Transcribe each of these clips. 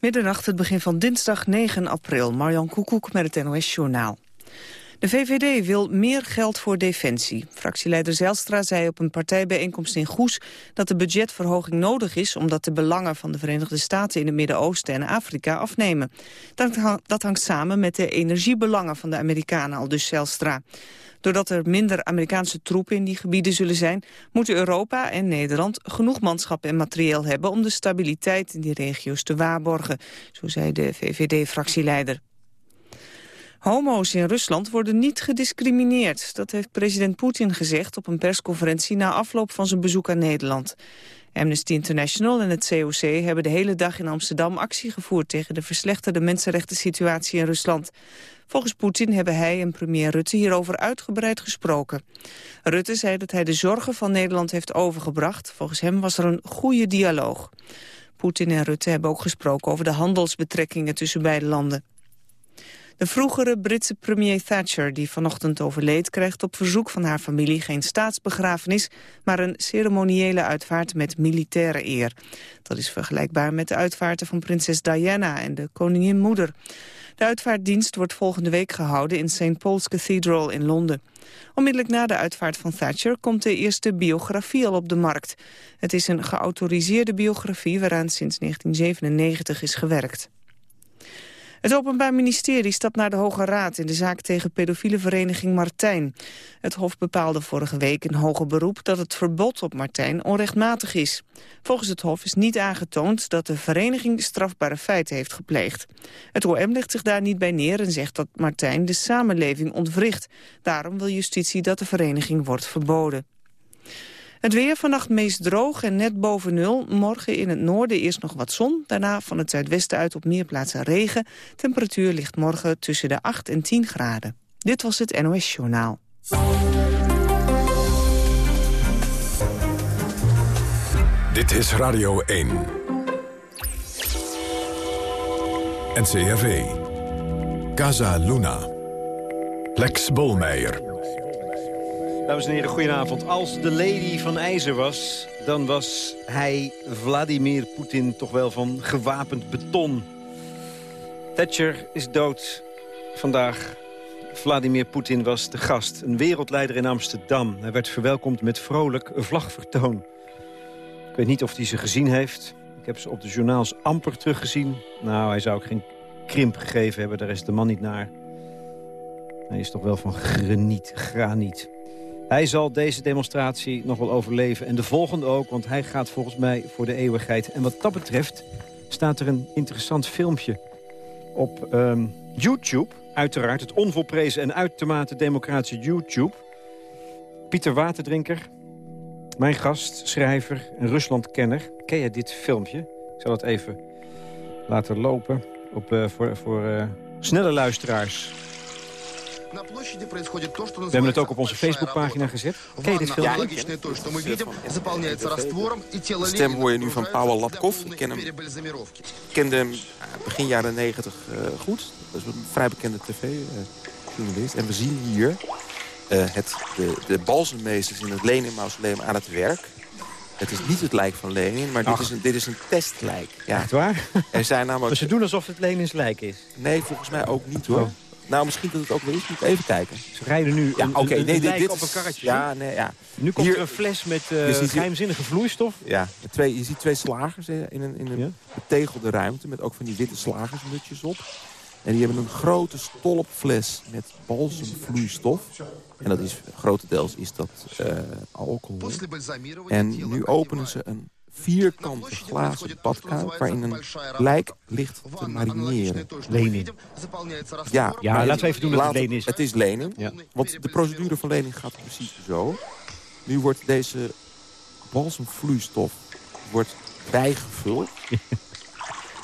Middernacht, het begin van dinsdag 9 april. Marjan Koekoek met het NOS-journaal. De VVD wil meer geld voor defensie. Fractieleider Zijlstra zei op een partijbijeenkomst in Goes... dat de budgetverhoging nodig is... omdat de belangen van de Verenigde Staten in het Midden-Oosten en Afrika afnemen. Dat, hangt samen met de energiebelangen van de Amerikanen, al dus Zijlstra. Doordat er minder Amerikaanse troepen in die gebieden zullen zijn... moeten Europa en Nederland genoeg manschap en materieel hebben... om de stabiliteit in die regio's te waarborgen, zo zei de VVD-fractieleider. Homo's in Rusland worden niet gediscrimineerd. Dat heeft president Poetin gezegd op een persconferentie... na afloop van zijn bezoek aan Nederland. Amnesty International en het COC hebben de hele dag in Amsterdam actie gevoerd... tegen de verslechterde mensenrechten situatie in Rusland. Volgens Poetin hebben hij en premier Rutte hierover uitgebreid gesproken. Rutte zei dat hij de zorgen van Nederland heeft overgebracht. Volgens hem was er een goede dialoog. Poetin en Rutte hebben ook gesproken over de handelsbetrekkingen tussen beide landen. De vroegere Britse premier Thatcher, die vanochtend overleed... krijgt op verzoek van haar familie geen staatsbegrafenis... maar een ceremoniële uitvaart met militaire eer. Dat is vergelijkbaar met de uitvaarten van prinses Diana en de koningin moeder. De uitvaartdienst wordt volgende week gehouden in St. Paul's Cathedral in Londen. Onmiddellijk na de uitvaart van Thatcher komt de eerste biografie al op de markt. Het is een geautoriseerde biografie waaraan sinds 1997 is gewerkt. Het Openbaar Ministerie stapt naar de Hoge Raad in de zaak tegen pedofiele vereniging Martijn. Het Hof bepaalde vorige week in hoger beroep dat het verbod op Martijn onrechtmatig is. Volgens het Hof is niet aangetoond dat de vereniging strafbare feiten heeft gepleegd. Het OM legt zich daar niet bij neer en zegt dat Martijn de samenleving ontwricht. Daarom wil justitie dat de vereniging wordt verboden. Het weer vannacht meest droog en net boven nul. Morgen in het noorden eerst nog wat zon. Daarna van het zuidwesten uit op meer plaatsen regen. Temperatuur ligt morgen tussen de 8 en 10 graden. Dit was het NOS Journaal. Dit is Radio 1. NCRV. Casa Luna. Lex Bolmeijer. Dames en heren, goedenavond. Als de lady van ijzer was, dan was hij, Vladimir Poetin, toch wel van gewapend beton. Thatcher is dood vandaag. Vladimir Poetin was de gast, een wereldleider in Amsterdam. Hij werd verwelkomd met vrolijk vlagvertoon. Ik weet niet of hij ze gezien heeft. Ik heb ze op de journaals amper teruggezien. Nou, hij zou ook geen krimp gegeven hebben, daar is de man niet naar. Hij is toch wel van graniet, graniet. Hij zal deze demonstratie nog wel overleven. En de volgende ook, want hij gaat volgens mij voor de eeuwigheid. En wat dat betreft staat er een interessant filmpje op um, YouTube. Uiteraard het onvolprezen en uitermate democratische YouTube. Pieter Waterdrinker, mijn gast, schrijver en Ruslandkenner. Ken je dit filmpje? Ik zal het even laten lopen op, uh, voor, voor uh, snelle luisteraars. We hebben het ook op onze Facebookpagina gezet. Ken je dit filmpje? Ja, de stem hoor je nu van Pavel Lapkov. Ik ken hem, kende hem begin jaren negentig uh, goed. Dat is een vrij bekende tv-journalist. en we zien hier uh, het, de, de balsemmeesters in het Lenin-mausoleum aan het werk. Het is niet het lijk van Lenin, maar dit is, een, dit is een testlijk. Ja. Echt waar? Er zijn namelijk... Dus ze doen alsof het Lenins lijk is? Nee, volgens mij ook niet hoor. Nou, misschien dat het ook wel is. Moet even kijken. Ze rijden nu ja, een, okay, nee, dit, dit op een karretje. Ja, nee, ja. Nu komt er een fles met uh, geheimzinnige vloeistof. Ja, twee, je ziet twee slagers in een, in een betegelde ruimte... met ook van die witte slagersmutjes op. En die hebben een grote stolpfles met balsemvloeistof. En dat is, grotendeels is dat uh, alcohol. En nu openen ze een vierkante glazen badkuip... waarin een lijk ligt te marineren. Lenin. Ja, ja laten we even doen dat het Lenin is. Het is Lenin, ja. want de procedure van Lenin gaat precies zo. Nu wordt deze balsemvloeistof wordt bijgevuld.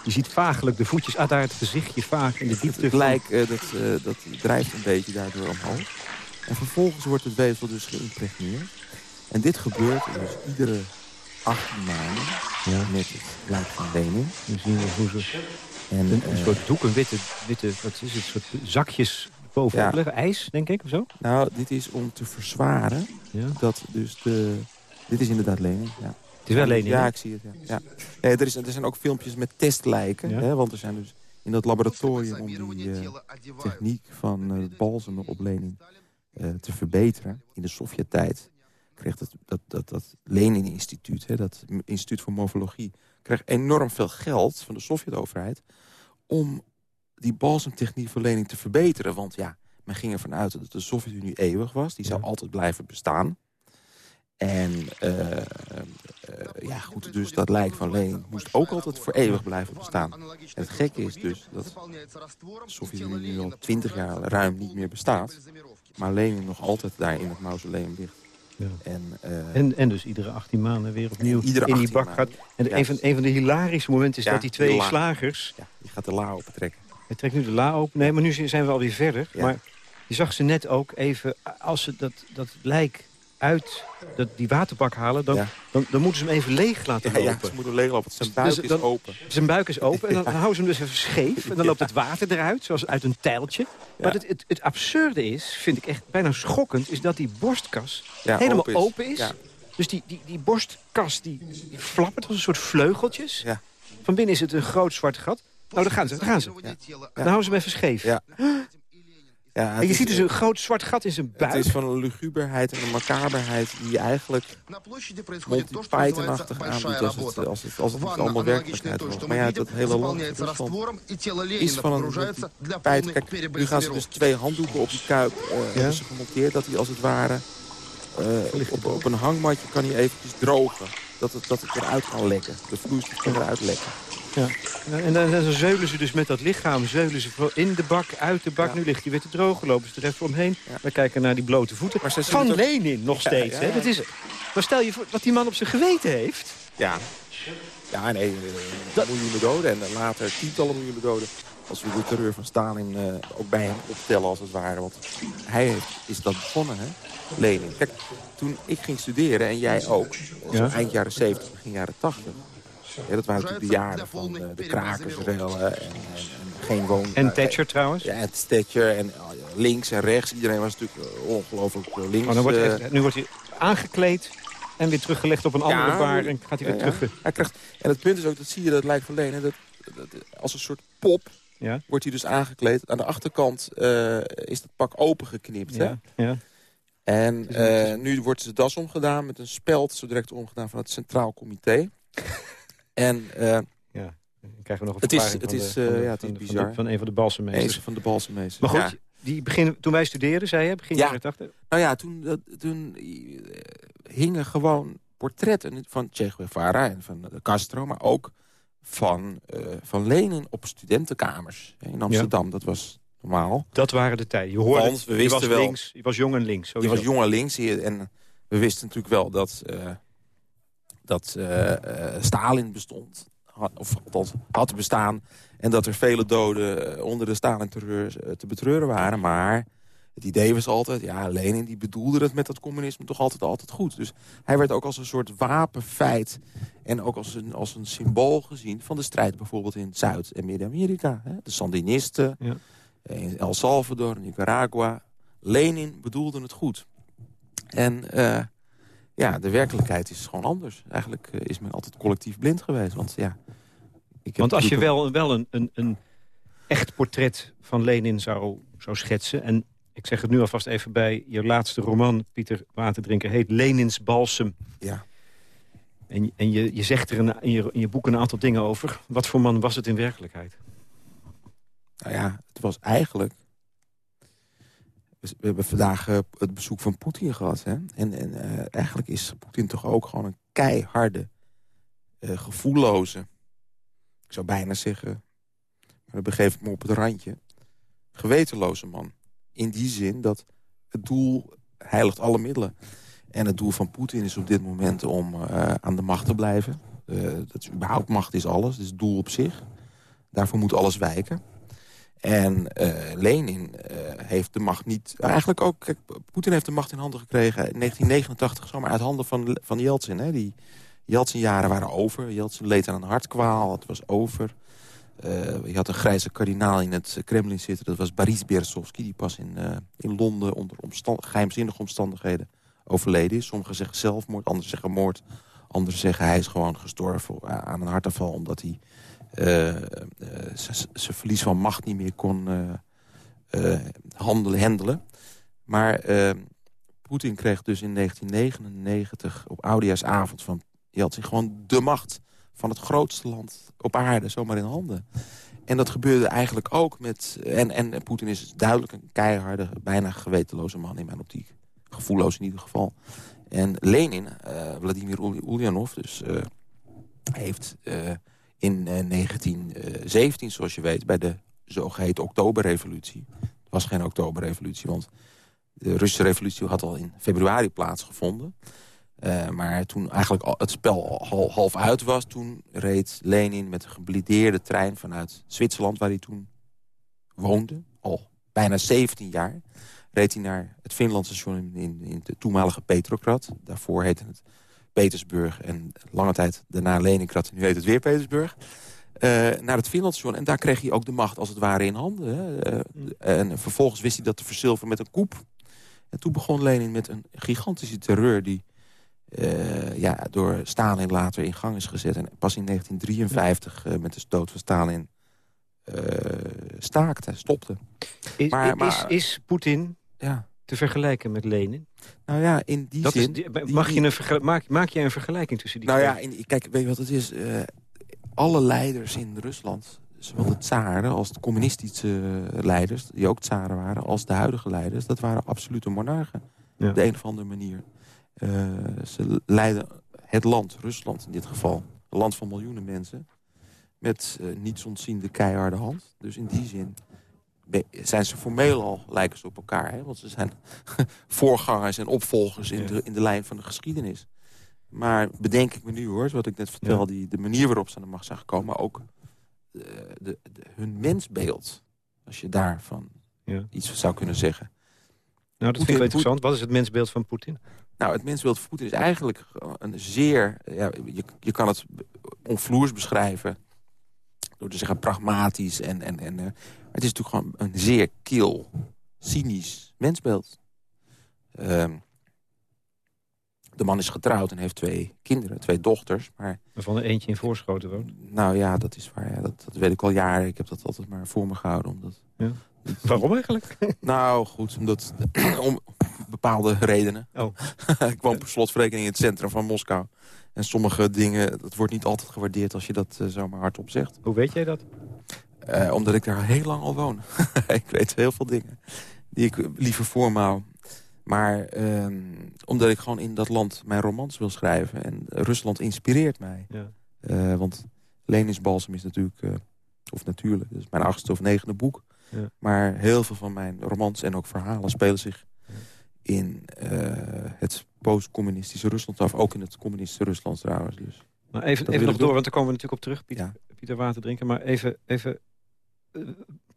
Je ziet vaaglijk de voetjes, uit ah, daar het gezichtje vaag in de diepte. Het lijk uh, dat, uh, dat drijft een beetje daardoor omhoog. En vervolgens wordt het weefsel dus geïmpregneerd. En dit gebeurt dus iedere 18 maanden ja. met het lijk van Lenin. We zien we hoe ze en, een, een uh, soort doek, een witte, witte wat is het, soort zakjes bovenop ja. leggen. IJs, denk ik, of zo? Nou, dit is om te verzwaren ja. dat dus de... Dit is inderdaad Lenin, ja. Het is wel Lenin, Ja, ik zie het. Ja. ja. Nee, er, is, er zijn ook filmpjes met testlijken. Hè, want er zijn dus in dat laboratorium om die uh, techniek van uh, balsemen op Lenin uh, te verbeteren. In de Sovjet-tijd kreeg dat, dat, dat, dat Lenin-instituut, dat instituut voor morfologie... kreeg enorm veel geld van de Sovjet-overheid... om die balsemtechniek van Lenin te verbeteren. Want ja, men ging ervan uit dat de Sovjet-Unie eeuwig was. Die zou altijd blijven bestaan. En uh, uh, ja, goed, dus dat lijk van Lenin moest ook altijd voor eeuwig blijven bestaan. En het gekke is dus dat de Sovjet-Unie nu al twintig jaar ruim niet meer bestaat. Maar Lenin nog altijd daar in het mausoleum ligt. Ja. En, en, en, dus iedere 18 maanden weer opnieuw in die bak gaat. En ja. een, van, een van de hilarische momenten is dat die twee slagers... Ja, die gaat de la open trekken. Hij trekt nu de la open. Nee, maar nu zijn we alweer verder. Maar je zag ze net ook even, als ze dat, dat lijk uit dat, die waterbak halen... Dan, dan, dan, moeten ze hem even leeg laten lopen. Ja, ze moeten leeg lopen, zijn dus buik is open. Zijn buik is open en dan, dan houden ze hem dus even scheef. En dan loopt het water eruit, zoals uit een tijltje. Maar het, het, het, absurde is, vind ik echt bijna schokkend... is dat die borstkas helemaal open is. Dus die, die, die borstkas die, die flappert als een soort vleugeltjes. Van binnen is het een groot zwart gat. Nou, daar gaan ze, daar gaan ze. Dan houden ze hem even scheef. Ja. Ja, en je ziet dus een groot zwart gat in zijn buik. Het is van een luguberheid en een macaberheid die eigenlijk Monty Python-achtig aandoet als het, als het, als het allemaal werkelijkheid was. Maar ja, dat hele land is van een. Kijk, nu gaan ze dus twee handdoeken op die kuip uh, ja? gemonteerd. Dat hij als het ware uh, op, op, een hangmatje kan hij eventjes drogen. Dat het, dat het eruit kan lekken. De vloeistof kan eruit lekken. Ja. En dan, dan zeulen ze dus met dat lichaam zeulen ze in de bak, uit de bak. Nu ligt hij weer te drogen, lopen ze er even omheen. We kijken naar die blote voeten. Maar ze Van Lenin nog steeds. Hè? Dat is, maar stel je voor wat die man op zijn geweten heeft. Ja, ja nee, eh, dat... miljoenen doden en later tientallen miljoenen doden. Als we de terreur van Stalin uh, ook bij hem optellen als het ware. Want hij is dat begonnen, hè? Lenin. Kijk, toen ik ging studeren en jij ook, ja? eind jaren 70, begin jaren 80 ja, dat waren natuurlijk de jaren van uh, de krakersrellen en, en, en, geen woon... En Thatcher trouwens? Ja, Thatcher en oh, links en rechts. Iedereen was natuurlijk eh, ongelooflijk eh, links. Oh, wordt, nu wordt hij aangekleed en weer teruggelegd op een andere ja, bar en gaat hij weer terug. Hij krijgt, en het punt is ook, dat zie je, dat lijkt van Lenen, dat, dat, als een soort pop ja. wordt hij dus aangekleed. Aan de achterkant uh, is het pak opengeknipt. Ja. Hè? Ja. En uh, nu wordt de das omgedaan met een speld, zo direct omgedaan van het Centraal Comité. En, uh, ja, krijgen we nog een het is, het is, uh, ja, het is bizar. Van, van, een van de balsemmeesters. Een van de balsemmeesters. Maar goed, die begin, toen wij studeerden, zei je, begin jaren 80? Nou ja, toen, toen uh, hingen gewoon portretten van Che Guevara en van Castro... maar ook van, van Lenin op studentenkamers in Amsterdam. Dat was normaal. Dat waren de tijden. Je hoorde, Want we wisten je was wel, links, je was jong en links. Sowieso. Je was jong en links. En we wisten natuurlijk wel dat dat uh, Stalin bestond. Of althans had bestaan. En dat er vele doden eh, onder de Stalin-terreur te betreuren waren. Maar het idee was altijd, ja, Lenin die bedoelde het met dat communisme toch altijd, altijd goed. Dus hij werd ook als een soort wapenfeit en ook als een, als een symbool gezien van de strijd bijvoorbeeld in Zuid- en Midden-Amerika. De Sandinisten, ja. in El Salvador, Nicaragua. Lenin bedoelde het goed. En ja, de werkelijkheid is gewoon anders. Eigenlijk uh, is men altijd collectief blind geweest. Want, ja, ik want als je wel, wel een, een, een echt portret van Lenin zou, zou schetsen... en ik zeg het nu alvast even bij je laatste roman, Pieter Waterdrinker... heet Lenins Balsem. Ja. En, en je, je zegt er in, je, in je boek een aantal dingen over. Wat voor man was het in werkelijkheid? Nou ja, het was eigenlijk we hebben vandaag uh, het bezoek van Poetin gehad. Hè? En, en uh, eigenlijk is Poetin toch ook gewoon een keiharde, uh, gevoelloze... ik zou bijna zeggen, maar dan begeef ik me op het randje... gewetenloze man. In die zin dat het doel heiligt alle middelen. En het doel van Poetin is op dit moment om aan de macht te blijven. dat is überhaupt macht is alles, het is het doel op zich. Daarvoor moet alles wijken. En uh, Lenin uh, heeft de macht niet... Eigenlijk ook... Poetin heeft de macht in handen gekregen in 1989... zomaar uit handen van, van Yeltsin. Hè. Die Yeltsin-jaren waren over. Yeltsin leed aan een hartkwaal. Het was over. Uh, je had een grijze kardinaal in het Kremlin zitten. Dat was Boris Berezovsky. Die pas in, in Londen onder omstand geheimzinnige omstandigheden overleden is. Sommigen zeggen zelfmoord, anderen zeggen moord Anderen zeggen hij is gewoon gestorven aan een hartaanval... omdat hij zijn verlies van macht niet meer kon handelen, handelen. Maar Poetin kreeg dus in 1999 op Oudejaarsavond van zich gewoon de macht van het grootste land op aarde zomaar in handen. En dat gebeurde eigenlijk ook met... En, en, Poetin is duidelijk een keiharde, bijna gewetenloze man in mijn optiek. Gevoelloos in ieder geval. En Lenin, uh, Vladimir Ulyanov, dus, heeft in 1917, zoals je weet... bij de zogeheten Oktoberrevolutie... Het was geen Oktoberrevolutie, want de Russische revolutie had al in februari plaatsgevonden... Uh, maar toen eigenlijk al het spel al half uit was... toen reed Lenin met een geblindeerde trein vanuit Zwitserland... waar hij toen woonde, al bijna 17 jaar... reed hij naar het Finlandstation in, in, in de toenmalige Petrograd. Daarvoor heette het Petersburg en lange tijd daarna Leningrad... en nu heet het weer Petersburg. Uh, naar het Finlandstation. En daar kreeg hij ook de macht als het ware in handen. Hè. Uh, en vervolgens wist hij dat te verzilveren met een koep. En toen begon Lenin met een gigantische terreur... die uh, ja, door Stalin later in gang is gezet. En pas in 1953 uh, met de dood van Stalin staakte, stopte. Is, maar, maar, is, is Poetin ja. Te vergelijken met Lenin? Nou ja, in die dat zin... Is, mag je een maak, maak je een vergelijking tussen die Nou ja, in, kijk, weet je wat het is? alle leiders in Rusland, zowel de tsaren als de communistische leiders... die ook tsaren waren, als de huidige leiders... dat waren absolute monarchen. Ja. Op de een of andere manier. Uh, ze leiden het land, Rusland in dit geval, een land van miljoenen mensen... met uh, niets ontziende keiharde hand. Dus in die zin zijn ze formeel al lijken ze op elkaar. Hè? Want ze zijn voorgangers en opvolgers in, de, in de lijn van de geschiedenis. Maar bedenk ik me nu hoor, wat ik net vertelde... Die, de manier waarop ze aan de macht zijn gekomen... maar ook de, de, hun mensbeeld. Als je daarvan ja. iets zou kunnen zeggen. Nou, dat vind ik interessant. Wat is het mensbeeld van Poetin? Nou, het mensbeeld van Poetin is eigenlijk een zeer... Ja, je, je kan het onvloers beschrijven door te zeggen pragmatisch. En, en, en, uh, het is natuurlijk gewoon een zeer kil, cynisch mensbeeld. Uh, de man is getrouwd en heeft twee kinderen, twee dochters. Maar, Waarvan er eentje in Voorschoten woont? Nou ja, dat is waar. Ja, dat, dat, weet ik al jaren. Ik heb dat altijd maar voor me gehouden. Omdat, ja. Waarom eigenlijk? Nou, goed, omdat, om bepaalde redenen. Oh. ik woon per slotverrekening in het centrum van Moskou. En sommige dingen, dat wordt niet altijd gewaardeerd als je dat uh, zomaar hardop zegt. Hoe weet jij dat? Uh, omdat ik daar heel lang al woon. ik weet heel veel dingen die ik liever voormouw. Maar uh, omdat ik gewoon in dat land mijn romans wil schrijven. En Rusland inspireert mij. Ja. Uh, want Lenis Balsam is natuurlijk, of natuurlijk, dus mijn achtste of negende boek. Ja. Maar heel veel van mijn romans en ook verhalen spelen zich in het post-communistische Rusland af. Ook in het communistische Rusland trouwens. Dus. Maar even, even nog door, want daar komen we natuurlijk op terug, Pieter, ja. Pieter Water drinken. Maar even, even uh,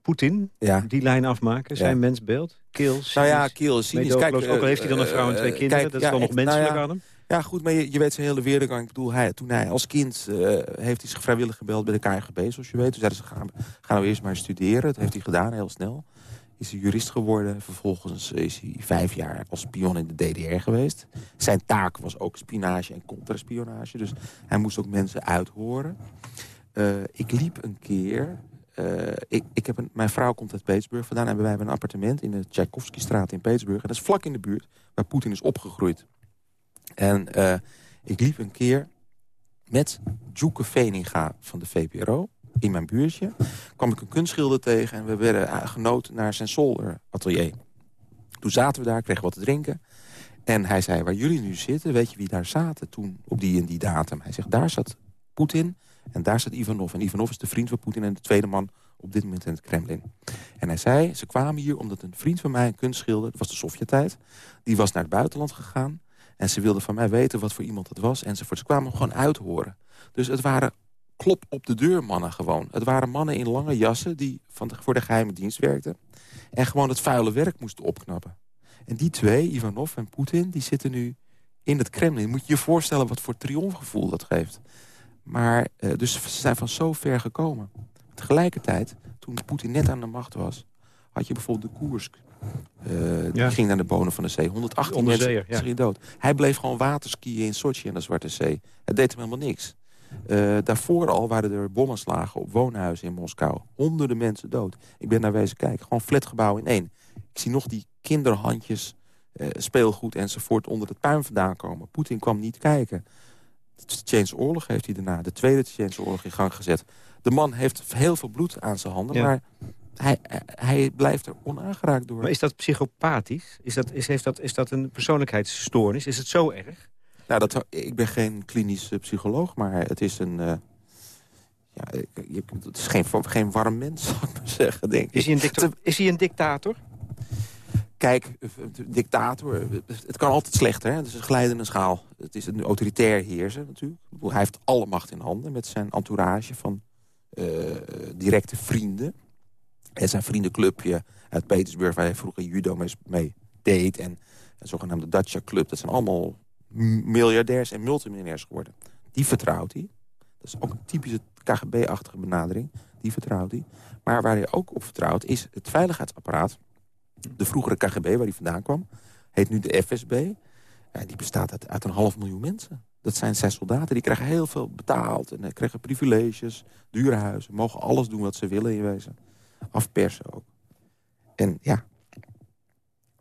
Poetin, ja. die lijn afmaken, zijn ja. mensbeeld. Kiel, nou ja, Kiel, cynisch. Kijk, ook al heeft hij dan een vrouw en twee kinderen, kijk, dat is dan nog menselijk nou aan hem. Ja, goed, maar je, je weet zijn hele weergang. Ik bedoel, hij, toen hij als kind uh, heeft hij zich vrijwillig gebeld bij de KGB, zoals je weet. Toen zeiden ze, gaan, gaan we eerst maar studeren. Dat heeft hij gedaan, heel snel. Is hij jurist geworden. Vervolgens is hij vijf jaar als spion in de DDR geweest. Zijn taak was ook spionage en contraspionage. Dus hij moest ook mensen uithoren. Uh, ik liep een keer... Uh, ik, ik heb een, mijn vrouw komt uit Petersburg vandaan... en wij hebben een appartement in de Tchaikovsky-straat in Petersburg. En dat is vlak in de buurt waar Poetin is opgegroeid. En uh, ik liep een keer met Djoeke Veninga van de VPRO in mijn buurtje. kwam ik een kunstschilder tegen en we werden genoten naar zijn zolderatelier. Toen zaten we daar, kregen wat te drinken. En hij zei, waar jullie nu zitten, weet je wie daar zaten toen op die en die datum? Hij zegt, daar zat Poetin en daar zat Ivanov. En Ivanov is de vriend van Poetin en de tweede man op dit moment in het Kremlin. En hij zei, ze kwamen hier omdat een vriend van mij, een kunstschilder... dat was de Sovjet-tijd, die was naar het buitenland gegaan... En ze wilden van mij weten wat voor iemand het was. Enzovoort. Ze kwamen gewoon uithoren. Dus het waren klop op de deur mannen gewoon. Het waren mannen in lange jassen die van de, voor de geheime dienst werkten. En gewoon het vuile werk moesten opknappen. En die twee, Ivanov en Poetin, die zitten nu in het Kremlin. Moet je je voorstellen wat voor triomfgevoel dat geeft. Maar, uh, dus ze zijn van zo ver gekomen. Tegelijkertijd, toen Poetin net aan de macht was... had je bijvoorbeeld de Koersk Uh, die ging naar de bonen van de zee. 118 mensen ja. dood. Hij bleef gewoon waterskiën in Sochi in de Zwarte Zee. Het deed hem helemaal niks. Uh, daarvoor al waren er bommenslagen op woonhuizen in Moskou. Honderden mensen dood. Ik ben naar wezen kijken. Gewoon flatgebouw in één. Ik zie nog die kinderhandjes, uh, speelgoed enzovoort onder het puin vandaan komen. Poetin kwam niet kijken. De Tsjechische oorlog heeft hij daarna, de tweede Tsjechische oorlog in gang gezet. De man heeft heel veel bloed aan zijn handen, maar hij, hij blijft er onaangeraakt door. Maar is dat psychopathisch? Is dat, is, heeft dat, is dat een persoonlijkheidsstoornis? Is het zo erg? Nou, dat, ik ben geen klinisch psycholoog, maar het is een... Uh, ja, het is geen, geen warm mens, zou ik maar zeggen, denk ik. Is hij een, dictator? is hij een dictator? Kijk, dictator, het kan altijd slechter. Hè? Het is een glijdende schaal. Het is een autoritair heerser natuurlijk. Hij heeft alle macht in handen met zijn entourage van uh, directe vrienden. En zijn vriendenclubje uit Petersburg, waar hij vroeger judo mee deed. En een zogenaamde Dacia Club. Dat zijn allemaal miljardairs en multimiljonairs geworden. Die vertrouwt hij. Dat is ook een typische KGB-achtige benadering. Die vertrouwt hij. Maar waar hij ook op vertrouwt is het veiligheidsapparaat. De vroegere KGB, waar hij vandaan kwam, heet nu de FSB. Ja, die bestaat uit, een half miljoen mensen. Dat zijn zijn soldaten, die krijgen heel veel betaald. En krijgen privileges, dure huizen. Mogen alles doen wat ze willen in wezen. Afpersen ook. En ja,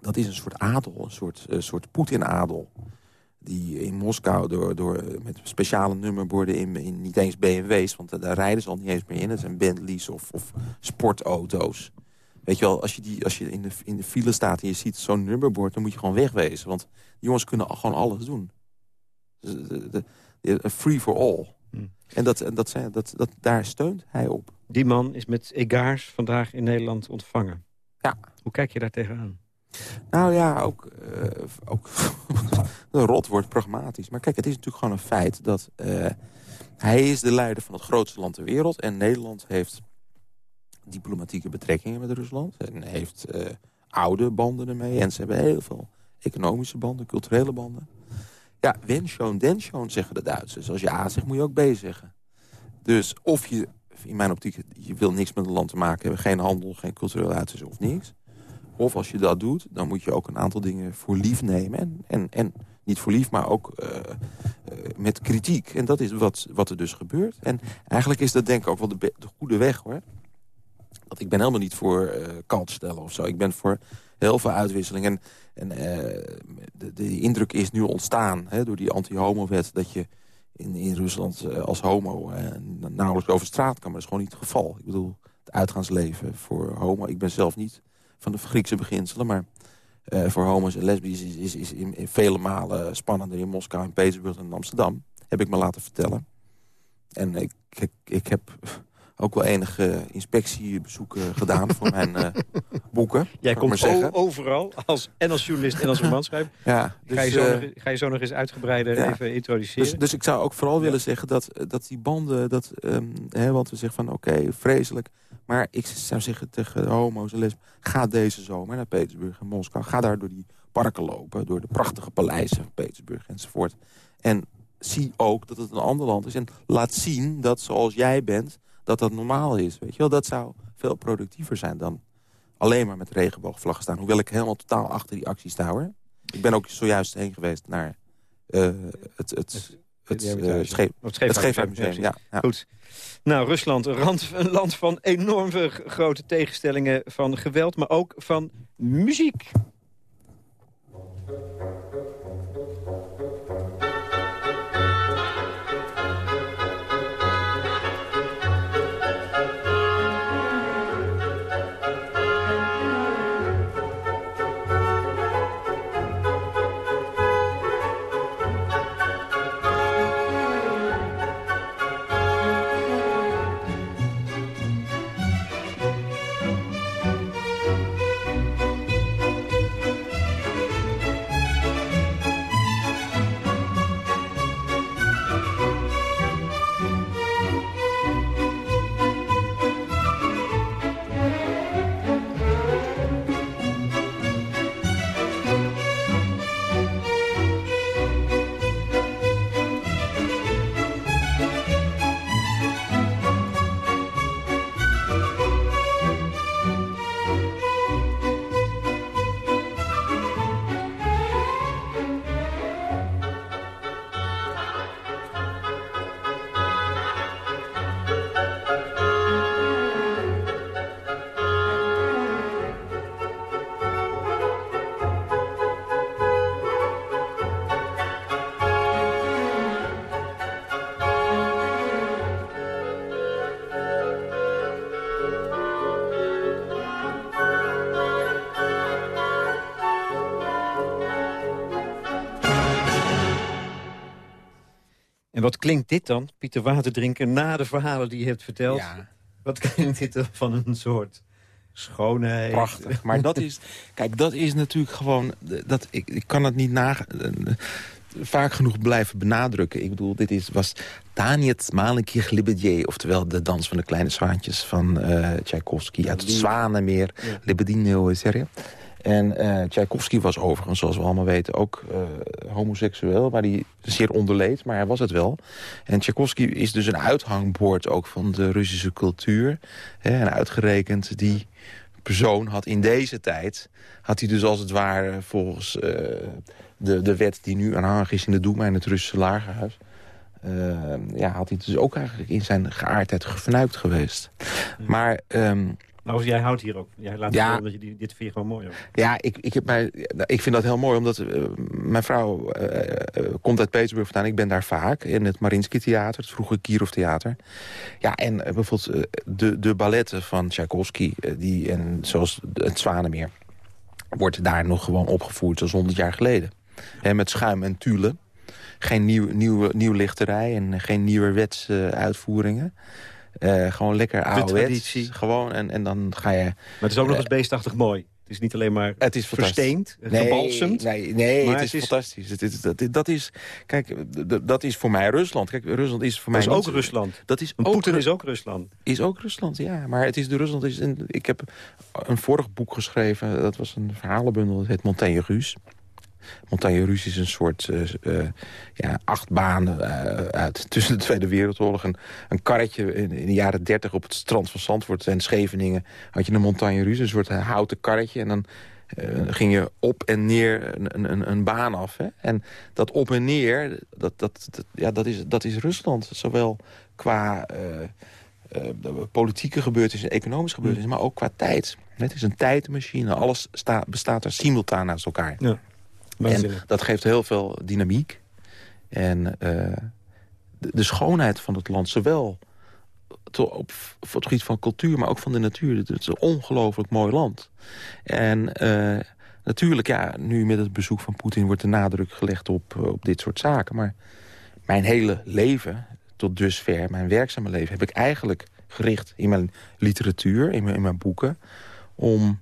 dat is een soort adel, een soort, een soort Poetin-adel die in Moskou door, door, met speciale nummerborden in, in niet eens BMW's... want daar rijden ze al niet eens meer in. Het zijn Bentleys of, of sportauto's. Weet je wel, als je, die, als je in, de, in de file staat en je ziet zo'n nummerbord... dan moet je gewoon wegwezen. Want die jongens kunnen gewoon alles doen. free for all. Hmm. En dat, dat, zijn, dat, dat, daar steunt hij op. Die man is met egaars vandaag in Nederland ontvangen. Ja. Hoe kijk je daar tegenaan? Nou ja, ook, uh, ook rot wordt pragmatisch. Maar kijk, het is natuurlijk gewoon een feit dat uh, hij is de leider van het grootste land ter wereld. En Nederland heeft diplomatieke betrekkingen met Rusland. En heeft uh, oude banden ermee. En ze hebben heel veel economische banden, culturele banden. Ja, wenn schon, den schon, zeggen de Duitsers. Als je A zegt, moet je ook B zeggen. Dus of je, in mijn optiek, je wil niks met een land te maken hebben. Geen handel, geen cultureel uitzicht of niks. Of als je dat doet, dan moet je ook een aantal dingen voor lief nemen. En, en, en niet voor lief, maar ook uh, uh, met kritiek. En dat is wat, wat er dus gebeurt. En eigenlijk is dat denk ik ook wel de, de goede weg, hoor. Want ik ben helemaal niet voor uh, stellen of zo. Ik ben voor heel veel uitwisseling. En, en de, de, indruk is nu ontstaan hè, door die anti-homo-wet... dat je in, in Rusland als homo nauwelijks over straat kan. Maar dat is gewoon niet het geval. Ik bedoel, het uitgaansleven voor homo... Ik ben zelf niet van de Griekse beginselen. Maar voor homo's en lesbisch is, is, is in, vele malen spannender in Moskou, in Petersburg en Amsterdam. Heb ik me laten vertellen. En ik, ik, ik heb ook wel enige inspectiebezoeken gedaan voor mijn uh, boeken. Jij komt overal, als, en als journalist en als romanschrijver. Ja, dus, ga, je zo uh, nog, ga je zo nog eens uitgebreider even introduceren? Dus, dus, ik zou ook vooral willen zeggen dat, dat die banden... Dat, um, hè, want we zeggen van oké, vreselijk... Maar ik zou zeggen tegen homo's en lesben... ga deze zomer naar Petersburg en Moskou. Ga daar door die parken lopen, door de prachtige paleizen van Petersburg enzovoort. En zie ook dat het een ander land is. En laat zien dat zoals jij bent, dat dat normaal is. Weet je wel? Dat zou veel productiever zijn dan alleen maar met regenboogvlaggen staan. Hoewel ik helemaal totaal achter die actie sta hoor. Ik ben ook zojuist heen geweest naar uh, het, het, het, uh, scheep, het Ja, ja. Goed. Nou, Rusland, een, rand, een land van enorm grote tegenstellingen van geweld... maar ook van muziek. Wat klinkt dit dan, Pieter Waterdrinker, na de verhalen die je hebt verteld? Ja. Wat klinkt dit dan van een soort schoonheid? Prachtig. Maar dat is, kijk, dat is natuurlijk gewoon... Dat, ik, ik kan het niet na, vaak genoeg blijven benadrukken. Ik bedoel, dit is, was Taniet Malekir Libedier... oftewel de dans van de kleine zwaantjes van uh, Tchaikovsky... uit het Zwanenmeer, ja. Libedino, serie. En uh, Tchaikovsky was overigens, zoals we allemaal weten, ook uh, homoseksueel. Waar hij zeer onderleed, maar hij was het wel. En Tchaikovsky is dus een uithangbord ook van de Russische cultuur. Hè, en uitgerekend die persoon had in deze tijd... had hij dus als het ware volgens uh, de, de wet die nu aanhangig is in de Doema... in het Russische lagerhuis... ja, had hij dus ook eigenlijk in zijn geaardheid gefnuikt geweest. Maar... Um, nou, jij houdt hier ook. Jij laat ja, dat je die, dit vind je gewoon mooi. Ook. Ja, ik, ik, heb mij, ik vind dat heel mooi, omdat uh, mijn vrouw uh, uh, komt uit Petersburg vandaan. Ik ben daar vaak, in het Marinsky Theater, het vroege Kirov Theater. Ja, en bijvoorbeeld de, de balletten van Tchaikovsky, die, en zoals het Zwanemeer, wordt daar nog gewoon opgevoerd zoals 100 jaar geleden. He, met schuim en tulle. Geen nieuw, nieuw, nieuw lichterij en geen nieuwerwetse uitvoeringen. Uh, gewoon lekker ouderwets. Gewoon, en, en dan ga je... Maar het is ook nog eens beestachtig mooi. Het is niet alleen maar het is versteend, nee, gebalsemd. Nee, nee het is, het is, fantastisch. Het dat, dat, is, kijk, dat is voor mij Rusland. Kijk, Rusland is voor dat mij... is ook Rusland. Dat is ook, Poetin is ook Rusland. Is ook Rusland, ja. Maar het is de Rusland... Is een, ik heb een vorig boek geschreven. Dat was een verhalenbundel. Dat heet Montaigne Ruus. Montagne Ruus is een soort uh, uh, ja, achtbaan uh, uit tussen de Tweede Wereldoorlog. Een, een karretje in, in, de jaren dertig op het strand van Zandvoort en Scheveningen... had je een Montagne Ruus, een soort houten karretje. En dan ging je op en neer een, een, een baan af. Hè? En dat op en neer, dat, dat, dat, ja, dat, is, dat is Rusland. Zowel qua... politieke gebeurtenissen, economische gebeurtenissen... maar ook qua tijd. Het is een tijdmachine. Alles sta, bestaat er simultaan naast elkaar. Ja. En dat geeft heel veel dynamiek. En uh, de, de, schoonheid van het land, zowel op, op het gebied van cultuur... maar ook van de natuur. Het is een ongelooflijk mooi land. En uh, natuurlijk, ja, nu met het bezoek van Poetin... wordt de nadruk gelegd op, op dit soort zaken. Maar mijn hele leven, tot dusver, mijn werkzame leven... heb ik eigenlijk gericht in mijn literatuur, in mijn, in mijn boeken... om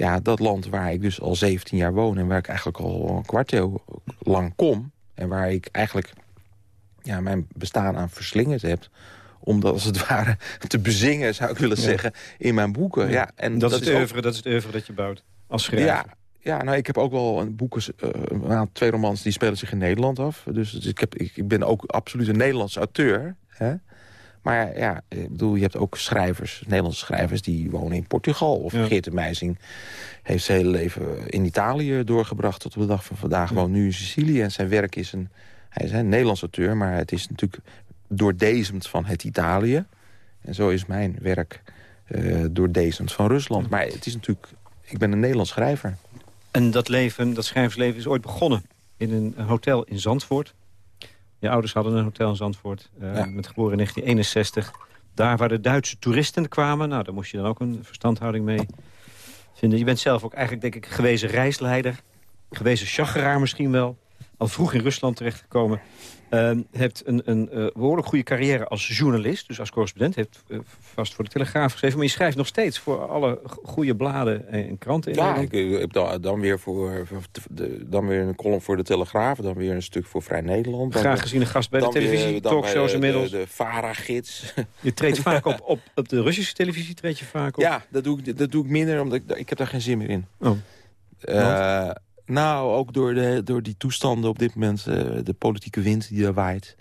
ja, dat land waar ik dus al 17 jaar woon... en waar ik eigenlijk al een kwart eeuw lang kom... en waar ik eigenlijk ja, mijn bestaan aan verslingerd heb... om dat als het ware te bezingen, zou ik willen zeggen, in mijn boeken. Ja. en dat, dat, is het oeuvre, dat is het oeuvre dat je bouwt als schrijver. Ja, ja, nou, ik heb ook wel een boeken, uh, twee romans die spelen zich in Nederland af. Dus, dus ik, heb, ik, ik, ben ook absoluut een Nederlands auteur. Hè? Maar ja, ik bedoel, je hebt ook schrijvers, Nederlandse schrijvers... die wonen in Portugal. Of ja. Geert de heeft zijn hele leven in Italië doorgebracht... tot op de dag van vandaag, ja. woont nu in Sicilië. En zijn werk is een... Hij is een Nederlands auteur, maar het is natuurlijk doordezemd van het Italië. En zo is mijn werk uh, doordezemd van Rusland. Maar het is natuurlijk... Ik ben een Nederlands schrijver. En dat leven, dat schrijversleven is ooit begonnen in een hotel in Zandvoort. Je ouders hadden een hotel in Zandvoort, uh, ja. met geboren in 1961. Daar waar de Duitse toeristen kwamen, nou, daar moest je dan ook een verstandhouding mee vinden. Je bent zelf ook eigenlijk, denk ik, gewezen reisleider. Gewezen chageraar misschien wel. Al vroeg in Rusland terechtgekomen. Uh, hebt een, een uh, behoorlijk goede carrière als journalist, dus als correspondent. Heeft uh, vast voor de Telegraaf geschreven. Maar je schrijft nog steeds voor alle goede bladen en kranten. In ja, ik, ik, heb dan, dan, weer voor, voor de, dan weer een column voor de Telegraaf. Dan weer een stuk voor Vrij Nederland. Dan, Graag gezien een gast bij de televisie, talkshows inmiddels. De, de VARA-gids. Je treedt vaak op, op, op de Russische televisie, treed je vaak op? Ja, dat doe ik, dat doe ik minder, omdat ik, ik heb daar geen zin meer in. Oh. Nou, ook door, de, door die toestanden op dit moment, uh, de politieke wind die er waait.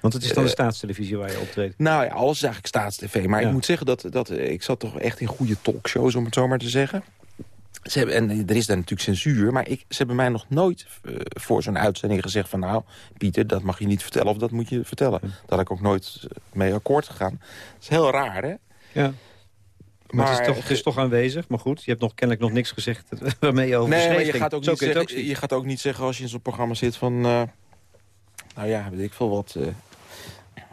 Want het is dan de staatstelevisie waar je optreedt? Nou ja, alles is eigenlijk staatstv. Maar ja. ik moet zeggen dat, dat ik zat toch echt in goede talkshows, om het zo maar te zeggen. Ze hebben, en er is daar natuurlijk censuur, maar ik, ze hebben mij nog nooit uh, voor zo'n uitzending gezegd van... nou, Pieter, dat mag je niet vertellen of dat moet je vertellen. Daar had ik ook nooit mee akkoord gegaan. Dat is heel raar, hè? Ja. Maar, maar het, is toch, het, is toch, aanwezig. Maar goed, je hebt nog kennelijk nog niks gezegd waarmee je over Nee, maar je gaat, ook niet zeggen, ook je gaat ook niet zeggen als je in zo'n programma zit van... Uh, nou ja, weet ik veel wat... Uh,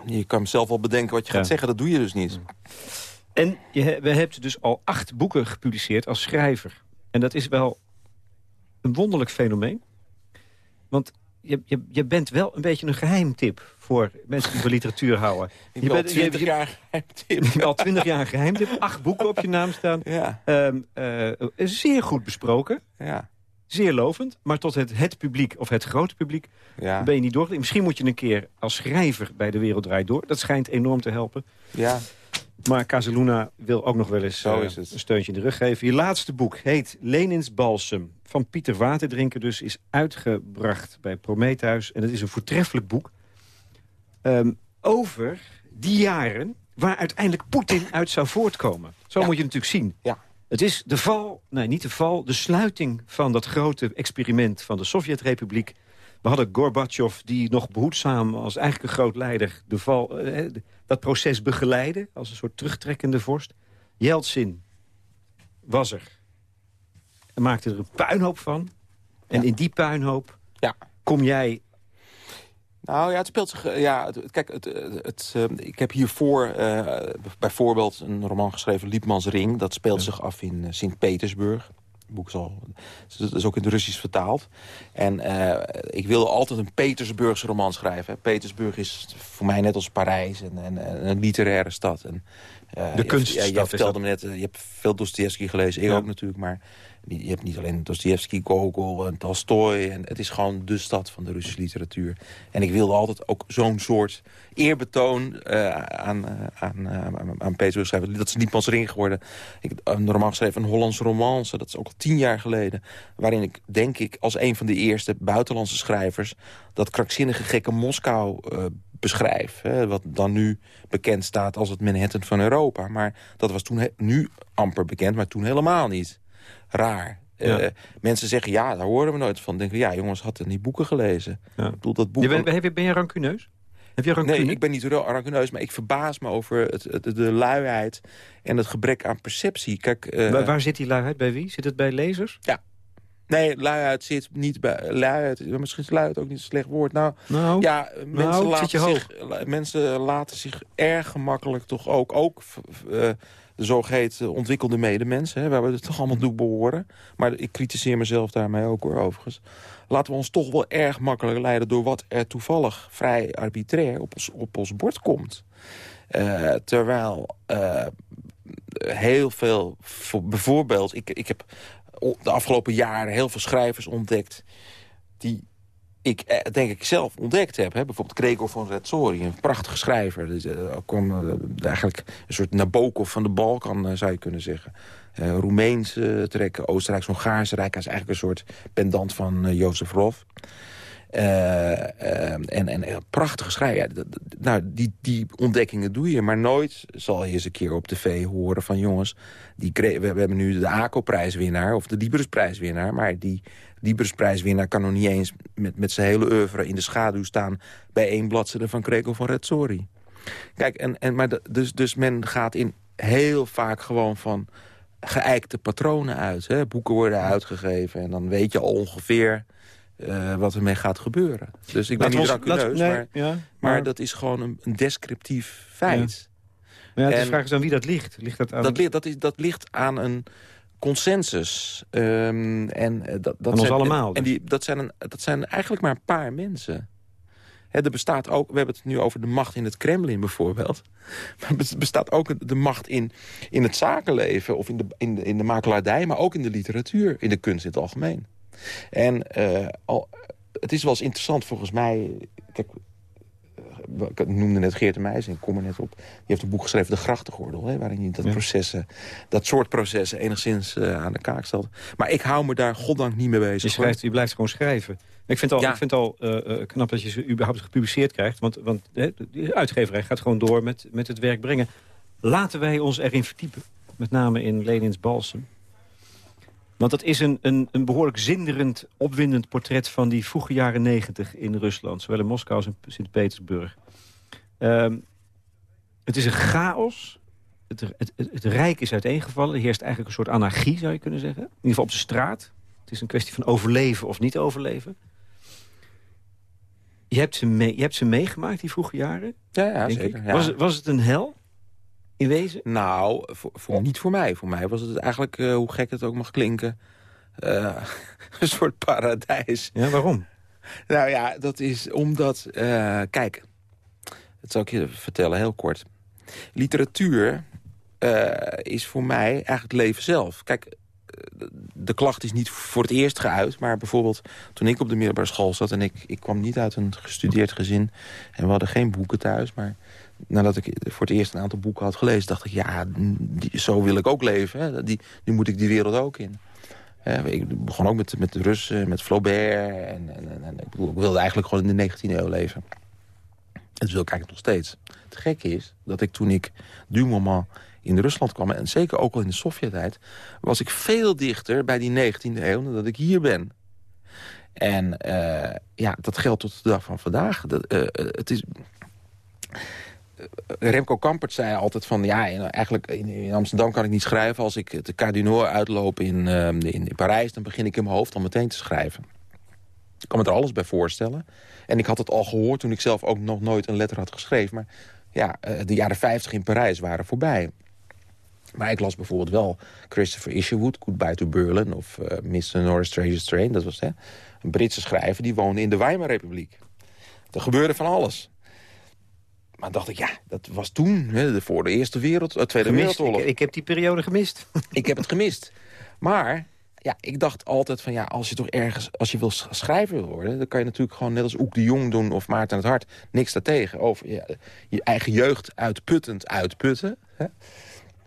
je kan zelf wel bedenken wat je ja. gaat zeggen. Dat doe je dus niet. En je, we hebben dus al acht boeken gepubliceerd als schrijver. En dat is wel een wonderlijk fenomeen. Want je, je, je bent wel een beetje een geheimtip voor mensen die van literatuur houden. Ik je ben al bent 20 jaar geheimtip. Je bent al twintig jaar geheimtip. Acht boeken op je naam staan. Ja, Ehm, eh, zeer goed besproken. ja, Zeer lovend. Maar tot het, het publiek of het grote publiek ja, ben je niet doorgegaan. Misschien moet je een keer als schrijver bij De Wereld Draait Door. Dat schijnt enorm te helpen. ja. Maar Casaluna wil ook nog wel eens Zo eh, is het. een steuntje in de rug geven. Je laatste boek heet Lenins Balsem. Van Pieter Waterdrinker dus is uitgebracht bij Prometheus. En het is een voortreffelijk boek. Ehm, over die jaren waar uiteindelijk Poetin uit zou voortkomen. Zo Ja. moet je het natuurlijk zien. Ja. Het is de val, nee niet de val, de sluiting van dat grote experiment van de Sovjet-Republiek. We hadden Gorbachev die nog behoedzaam als eigenlijk een groot leider de val, eh, dat proces begeleidde als een soort terugtrekkende vorst. Yeltsin was er en maakte er een puinhoop van. En Ja. in die puinhoop Ja. kom jij... Nou ja, het speelt zich... eh, Ja, het, kijk, het, het, het, eh, ik heb hiervoor eh, bijvoorbeeld een roman geschreven, Liepmans Ring. Dat speelt zich af in eh, Sint-Petersburg. Het boek is, al, het is ook in het Russisch vertaald. En eh, ik wilde altijd een Petersburgse roman schrijven. hè. Petersburg is voor mij net als Parijs en, en, en een literaire stad. En, eh, je- kunststad jij vertelde me net, eh, je hebt veel Dostoevsky gelezen. Ik Ja. ook natuurlijk, maar je hebt niet alleen Dostoevsky, Gogol en Tolstoy. En het is gewoon de stad van de Russische literatuur. En ik wilde altijd ook zo'n soort eerbetoon eh, aan, eh, aan, eh, aan, schrijven. Dat is niet pas ring geworden. Ik heb roman geschreven, een Hollands romance. Dat is ook al tien jaar geleden. Waarin ik, denk ik, als een van de eerste buitenlandse schrijvers... dat krankzinnige gekke Moskou beschrijf. Hè, wat dan nu bekend staat als het Manhattan van Europa. Maar dat was toen nu amper bekend, maar toen helemaal niet. Raar. Ja. Eh, mensen zeggen, ja, daar horen we nooit van. Denken ja, jongens, had er die boeken gelezen. Ja. Ik bedoel, dat boek... Je je- ben je rancuneus? Heb je rancune? Nee, ik ben niet zo rancuneus, maar ik verbaas me over het, het- de luiheid en het gebrek aan perceptie. Kijk, eh, waar, waar zit die luiheid? Bij wie? Zit het bij lezers? nee, luiheid zit niet bij... Luiheid, misschien is luiheid ook niet een slecht woord. Nou, Nou, ja, mensen, laten zich, la- mensen laten zich erg gemakkelijk toch ook... ook eh, de zogeheten ontwikkelde medemensen, hè, waar we het toch allemaal toe behoren. Maar ik kritiseer mezelf daarmee ook hoor, overigens. Laten we ons toch wel erg makkelijk leiden... door wat er toevallig vrij arbitrair op ons, op ons bord komt. Eh, terwijl eh, heel veel... voor- bijvoorbeeld, ik, ik heb de afgelopen jaren heel veel schrijvers ontdekt... die ik eh, denk ik zelf ontdekt heb. Hè? Bijvoorbeeld Gregor van Retzori, een prachtige schrijver. Dus, eigenlijk een soort Nabokov van de Balkan, eh, zou je kunnen zeggen. Roemeens eh, trekken, Oostenrijks-Hongaarse Rijk. Is eigenlijk een soort pendant van Jozef Roth. En, en prachtige schrijver. Nou, die, die ontdekkingen doe je. Maar nooit zal je eens een keer op tv horen van... jongens, die, we, hebben nu de ACO-prijswinnaar... of de Libris-prijswinnaar. Maar die Libris-prijswinnaar kan nog niet eens... met, met zijn hele oeuvre in de schaduw staan... bij één bladzijde van Gregor van Retzori. Kijk, en, en, maar de- dus, dus men gaat in heel vaak gewoon van geëikte patronen uit. Hè? Boeken worden uitgegeven en dan weet je al ongeveer... eh, wat ermee gaat gebeuren. Dus ik ben Laten niet racuneus, nee, maar, ja, maar, maar, dat is gewoon een, een descriptief feit. maar ja, de en- vraag is aan wie dat ligt. Ligt dat aan, Dat, ligt, dat, is, dat ligt aan een consensus. Ehm, en, eh, dat, dat zijn, allemaal En, en dus. die, dat, zijn een, dat zijn eigenlijk maar een paar mensen. Hè, er bestaat ook, we hebben het nu over de macht in het Kremlin bijvoorbeeld. Maar er bestaat ook de macht in, in het zakenleven of in de, in, de, in de makelaardij... maar ook in de literatuur, in de kunst in het algemeen. En eh, al, het is wel eens interessant volgens mij... Kijk, ik noemde net Geert de Meijs en ik kom er net op. Die heeft een boek geschreven, De Grachtengordel... Hè, waarin hij dat, Ja. processen, dat soort processen enigszins eh, aan de kaak stelt. Maar ik hou me daar goddank niet mee bezig. je, schrijft, je blijft gewoon schrijven. Ik vind het al, Ja. ik vind al eh, eh, knap dat je ze überhaupt gepubliceerd krijgt. Want, want de uitgeverij gaat gewoon door met, met het werk brengen. Laten wij ons erin verdiepen. Met name in Lenins Balsem. Want dat is een, een, een behoorlijk zinderend, opwindend portret... van die vroege jaren negentig in Rusland. Zowel in Moskou als in Sint-Petersburg. Ehm, het is een chaos. Het, het, het, het rijk is uiteengevallen. Er heerst eigenlijk een soort anarchie, zou je kunnen zeggen. In ieder geval op de straat. Het is een kwestie van overleven of niet overleven. Je hebt ze, mee, je hebt ze meegemaakt, die vroege jaren, Ja, ja zeker. ja. Was, het- was het een hel, in wezen? Nou, voor, voor, niet voor mij. Voor mij was het eigenlijk, eh, hoe gek het ook mag klinken... eh, een soort paradijs. Ja, waarom? Nou ja, dat is omdat... Uh, kijk, dat zal ik je vertellen, heel kort. Literatuur is voor mij eigenlijk het leven zelf. Kijk, de klacht is niet voor het eerst geuit. Maar bijvoorbeeld toen ik op de middelbare school zat... en ik, ik kwam niet uit een gestudeerd gezin... en we hadden geen boeken thuis... maar nadat ik voor het eerst een aantal boeken had gelezen... dacht ik, ja, zo wil ik ook leven. Hè. Die, nu moet ik die wereld ook in. ik begon ook met, met de Russen, met Flaubert. En, en, en ik, bedoel, ik wilde eigenlijk gewoon in de 19e eeuw leven. En dat wil ik eigenlijk nog steeds. Het gekke is dat ik toen ik du moment in Rusland kwam... en zeker ook al in de Sovjet-tijd... was ik veel dichter bij die 19e eeuw dan dat ik hier ben. En uh, ja, dat geldt tot de dag van vandaag. Dat, uh, het is... Remco Kampert zei altijd van... ja, eigenlijk in, Amsterdam kan ik niet schrijven. Als ik de Cardinor uitloop in, uh, in, in, Parijs... dan begin ik in mijn hoofd al meteen te schrijven. Ik kan me er alles bij voorstellen. En ik had het al gehoord toen ik zelf ook nog nooit een letter had geschreven. Maar ja, de jaren 50 in Parijs waren voorbij. Maar ik las bijvoorbeeld wel Christopher Isherwood, Goodbye to Berlin... of Miss Norris Treasure Train, dat was hè, een Britse schrijver... die woonde in de Weimarrepubliek. Er gebeurde van alles. Maar dacht ik, ja, dat was toen, hè, voor de Eerste Wereld, uh, Tweede gemist. Wereldoorlog. Ik, ik, heb die periode gemist. ik heb het gemist. Maar ja, ik dacht altijd van, ja, als je toch ergens, als je wil schrijver wil worden... dan kan je natuurlijk gewoon net als Oek de Jong doen of Maarten het Hart... niks daartegen. Over ja, je eigen jeugd uitputtend uitputten. Hè?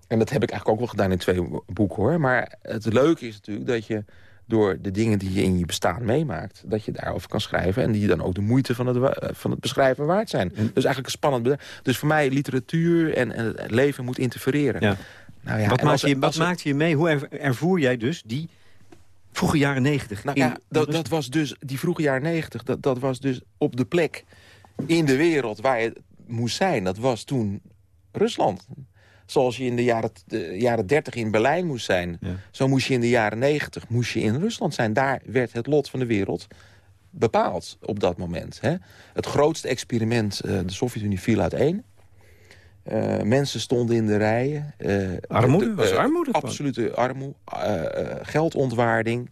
En dat heb ik eigenlijk ook wel gedaan in twee boeken hoor. Maar het leuke is natuurlijk dat je door de dingen die je in je bestaan meemaakt... dat je daarover kan schrijven en die dan ook de moeite van het, eh, van het beschrijven waard zijn. Dus eigenlijk een spannend... Dus voor mij literatuur en, en het leven moet interfereren. Ja. Nou ja, wat maakt je, wat maakt je mee? Hoe ervoer jij dus die vroege jaren negentig? Nou ja, dat, dat was dus, die vroege jaren negentig, dat, dat was dus op de plek in de wereld waar je moest zijn. Dat was toen Rusland. Zoals je in de jaren, de jaren 30 in Berlijn moest zijn. Zo moest je in de jaren 90 moest je in Rusland zijn. Daar werd het lot van de wereld bepaald op dat moment. Hè? Het grootste experiment, uh, de Sovjet-Unie viel uiteen. Uh, mensen stonden in de rijen. Uh, armoede? was armoede? Absolute armoede. geldontwaarding.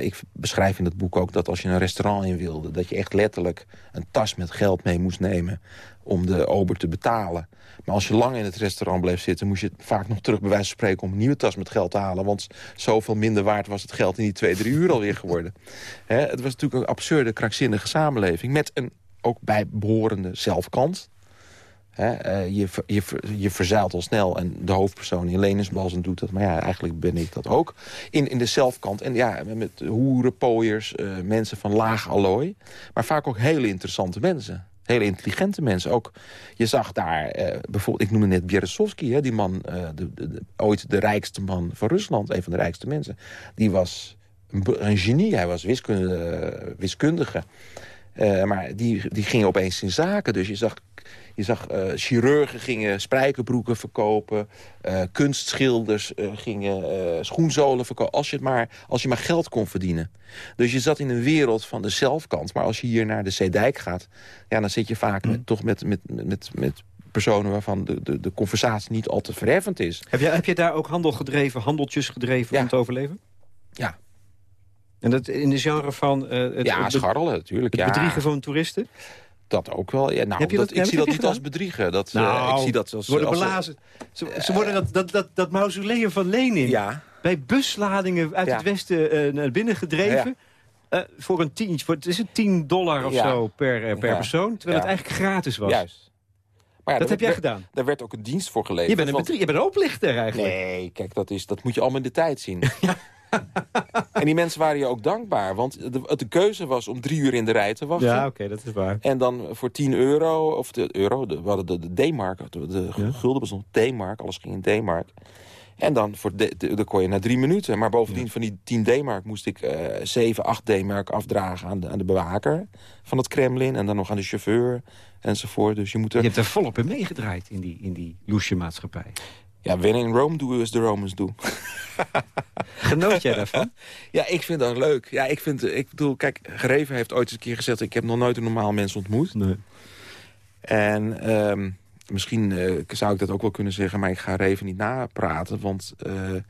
ik beschrijf in het boek ook dat als je een restaurant in wilde... dat je echt letterlijk een tas met geld mee moest nemen... om de ober te betalen. Maar als je lang in het restaurant bleef zitten... moest je vaak nog terug bij wijze van spreken om een nieuwe tas met geld te halen. Want zoveel minder waard was het geld in die twee, drie uur alweer geworden. het was natuurlijk een absurde, krankzinnige samenleving... met een ook bijbehorende zelfkant. Uh, je, je, je al snel en de hoofdpersoon in Lenensbalzen doet dat. Maar ja, eigenlijk ben ik dat ook. In, in de zelfkant. En ja, met hoeren, pooiers, uh, mensen van laag allooi. Maar vaak ook hele interessante mensen hele intelligente mensen. Ook, je zag daar, uh, bijvoorbeeld, ik noemde net Bieresovsky, die man, de, de, ooit de rijkste man van Rusland, een van de rijkste mensen. Die was een, genie, hij was wiskundige. Maar die, die ging opeens in zaken. Dus je zag je zag uh, chirurgen gingen spijkerbroeken verkopen. Uh, kunstschilders uh, gingen schoenzolen verkopen. Als je, het maar, als je maar geld kon verdienen. Dus je zat in een wereld van de zelfkant. Maar als je hier naar de Zeedijk gaat... Ja, dan zit je vaak met, mm. toch met, met, met, met personen waarvan de, de, de conversatie niet altijd verheffend is. Heb je, heb je daar ook handel gedreven, handeltjes gedreven om te overleven? Ja. En dat in de genre van... het, ja, scharrelen natuurlijk. Het bedriegen van toeristen? Dat ook wel. Ja, nou, dat, ik zie dat niet als bedriegen. Dat, eh, nou, ik zie dat als, ze worden belazen. Ze, ze worden dat, dat, dat, dat mausoleum van Lenin... Ja. bij busladingen uit het westen uh, naar binnen gedreven... Uh, voor een tien, voor, het is het 10 dollar of zo per, per persoon. Terwijl het eigenlijk gratis was. Juist. Maar ja, dat heb jij gedaan. Daar werd ook een dienst voor geleverd. Je bent een, want... je bent een oplichter eigenlijk. Nee, kijk, dat, is, dat moet je allemaal in de tijd zien. ja en die mensen waren je ook dankbaar. Want de, de, keuze was om drie uur in de rij te wachten. Ja, oké, dat is waar. En dan voor 10 euro, of de euro, de, we hadden de, de D-mark, de, de ja? gulden bestond D-mark, alles ging in D-mark. En dan, voor de, de, kon je na drie minuten. Maar bovendien van die 10 D-mark moest ik uh, 7, 8 D-mark afdragen aan de, aan de bewaker van het Kremlin. En dan nog aan de chauffeur enzovoort. Dus je moet er... Je hebt er volop in meegedraaid in die, in die loesje maatschappij. Ja, when in Rome doen we as the Romans do. Genoot jij daarvan? Ja, ik vind dat leuk. Ja, ik, vind, ik bedoel, kijk, Gereven heeft ooit eens een keer gezegd... ik heb nog nooit een normaal mens ontmoet. Nee. En um, misschien uh, zou ik dat ook wel kunnen zeggen... maar ik ga Reven niet napraten, want... Uh,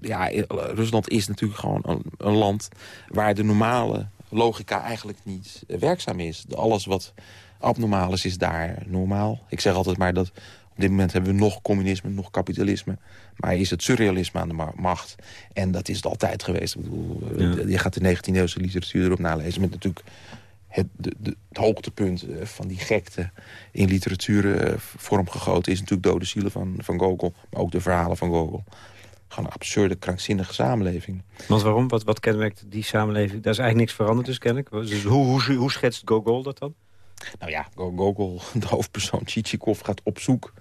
ja, Rusland is natuurlijk gewoon een, een, land waar de normale logica eigenlijk niet werkzaam is. Alles wat abnormaal is, is daar normaal. Ik zeg altijd maar dat op dit moment hebben we nog communisme, nog kapitalisme. Maar is het surrealisme aan de macht. En dat is het altijd geweest. Ik bedoel, Je gaat de 19e eeuwse literatuur erop nalezen. Met natuurlijk het, de, de, het hoogtepunt eh, van die gekte in literatuur eh, vormgegoten... is natuurlijk Dode Zielen van, van Gogol. Maar ook de verhalen van Gogol. Gewoon een absurde, krankzinnige samenleving. Want waarom? Wat, wat kenmerkt die samenleving? Daar is eigenlijk niks veranderd dus, ken ik. Dus hoe, hoe, hoe schetst Gogol dat dan? Nou ja, Gogol, de hoofdpersoon Chichikov, gaat op zoek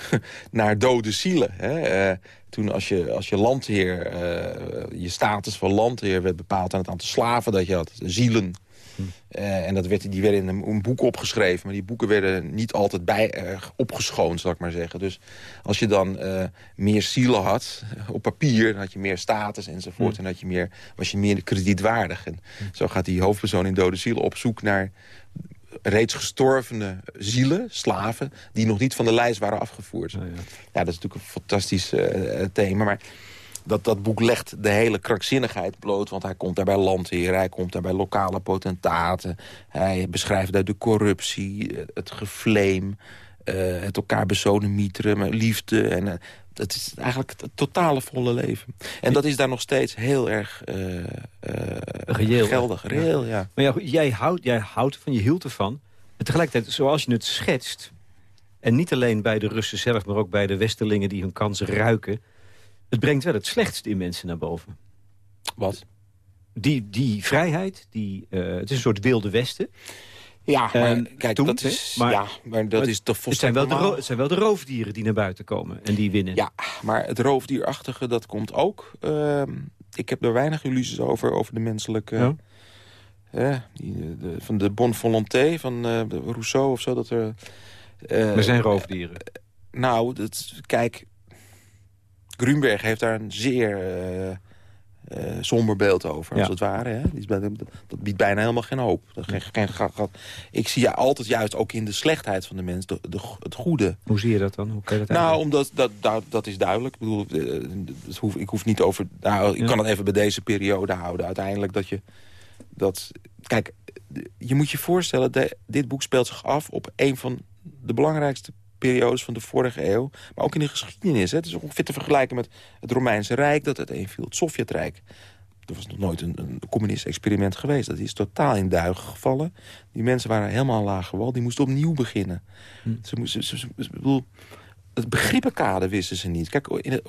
naar dode zielen. Hè? Uh, toen als je, als je landheer, uh, je status van landheer werd bepaald aan het aantal slaven dat je had, zielen. Hm. Uh, en dat werd, die werden in een, een, boek opgeschreven. Maar die boeken werden niet altijd bij, opgeschoond, zal ik maar zeggen. Dus als je dan meer zielen had op papier... dan had je meer status enzovoort. Hm. En had je meer, was je meer kredietwaardig. En zo gaat die hoofdpersoon in Dode Zielen op zoek naar reeds gestorvene zielen, slaven... die nog niet van de lijst waren afgevoerd. ja. ja. dat is natuurlijk een fantastisch uh, thema. Maar dat, dat boek legt de hele krankzinnigheid bloot. Want hij komt daar bij landheren, hij komt daar bij lokale potentaten. Hij beschrijft daar de corruptie, het gefleem... Uh, het elkaar mieteren, liefde. En, uh, dat is eigenlijk het totale volle leven. En dat is daar nog steeds heel erg uh, Reëel, geldig. Reëel, ja. Maar ja, jij, houdt, jij houdt van, je hield ervan. En tegelijkertijd, zoals je het schetst... en niet alleen bij de Russen zelf, maar ook bij de Westerlingen... die hun kansen ruiken... het brengt wel het slechtste in mensen naar boven. Wat? Die, die vrijheid, die, het is een soort wilde westen... Ja, maar ehm, kijk, dat is, maar, ja, maar dat is toch het zijn, wel de het zijn wel de roofdieren die naar buiten komen en die winnen. Ja, maar het roofdierachtige, dat komt ook. Ehm, ik heb er weinig illusies over, over de menselijke... die, de, van de bonne volonté van uh, Rousseau of zo. Dat er, uh, er zijn roofdieren. nou, dat, kijk, Grunberg heeft daar een zeer uh, somber beeld over, als het ware. Hè? Dat biedt bijna helemaal geen hoop. Geen, geen, ik zie altijd juist ook in de slechtheid van de mens de, het goede. Hoe zie je dat dan? Hoe kan je dat nou, omdat dat, dat, dat is duidelijk. Ik, bedoel, eh, hoef, ik hoef niet over... Nou, ik kan het even bij deze periode houden. Uiteindelijk dat je... Dat, kijk, je moet je voorstellen, de, dit boek speelt zich af op een van de belangrijkste periodes van de vorige eeuw. Maar ook in de geschiedenis. Hè. Het is ongeveer te vergelijken met het Romeinse Rijk dat uiteenviel. Het Sovjetrijk. Er was nog nooit een, een communistisch experiment geweest. Dat is totaal in duigen gevallen. Die mensen waren helemaal laag gewald. Die moesten opnieuw beginnen. Hm. Ze moesten, ze, ze, bedoel, het begrippenkade wisten ze niet. Kijk, in, in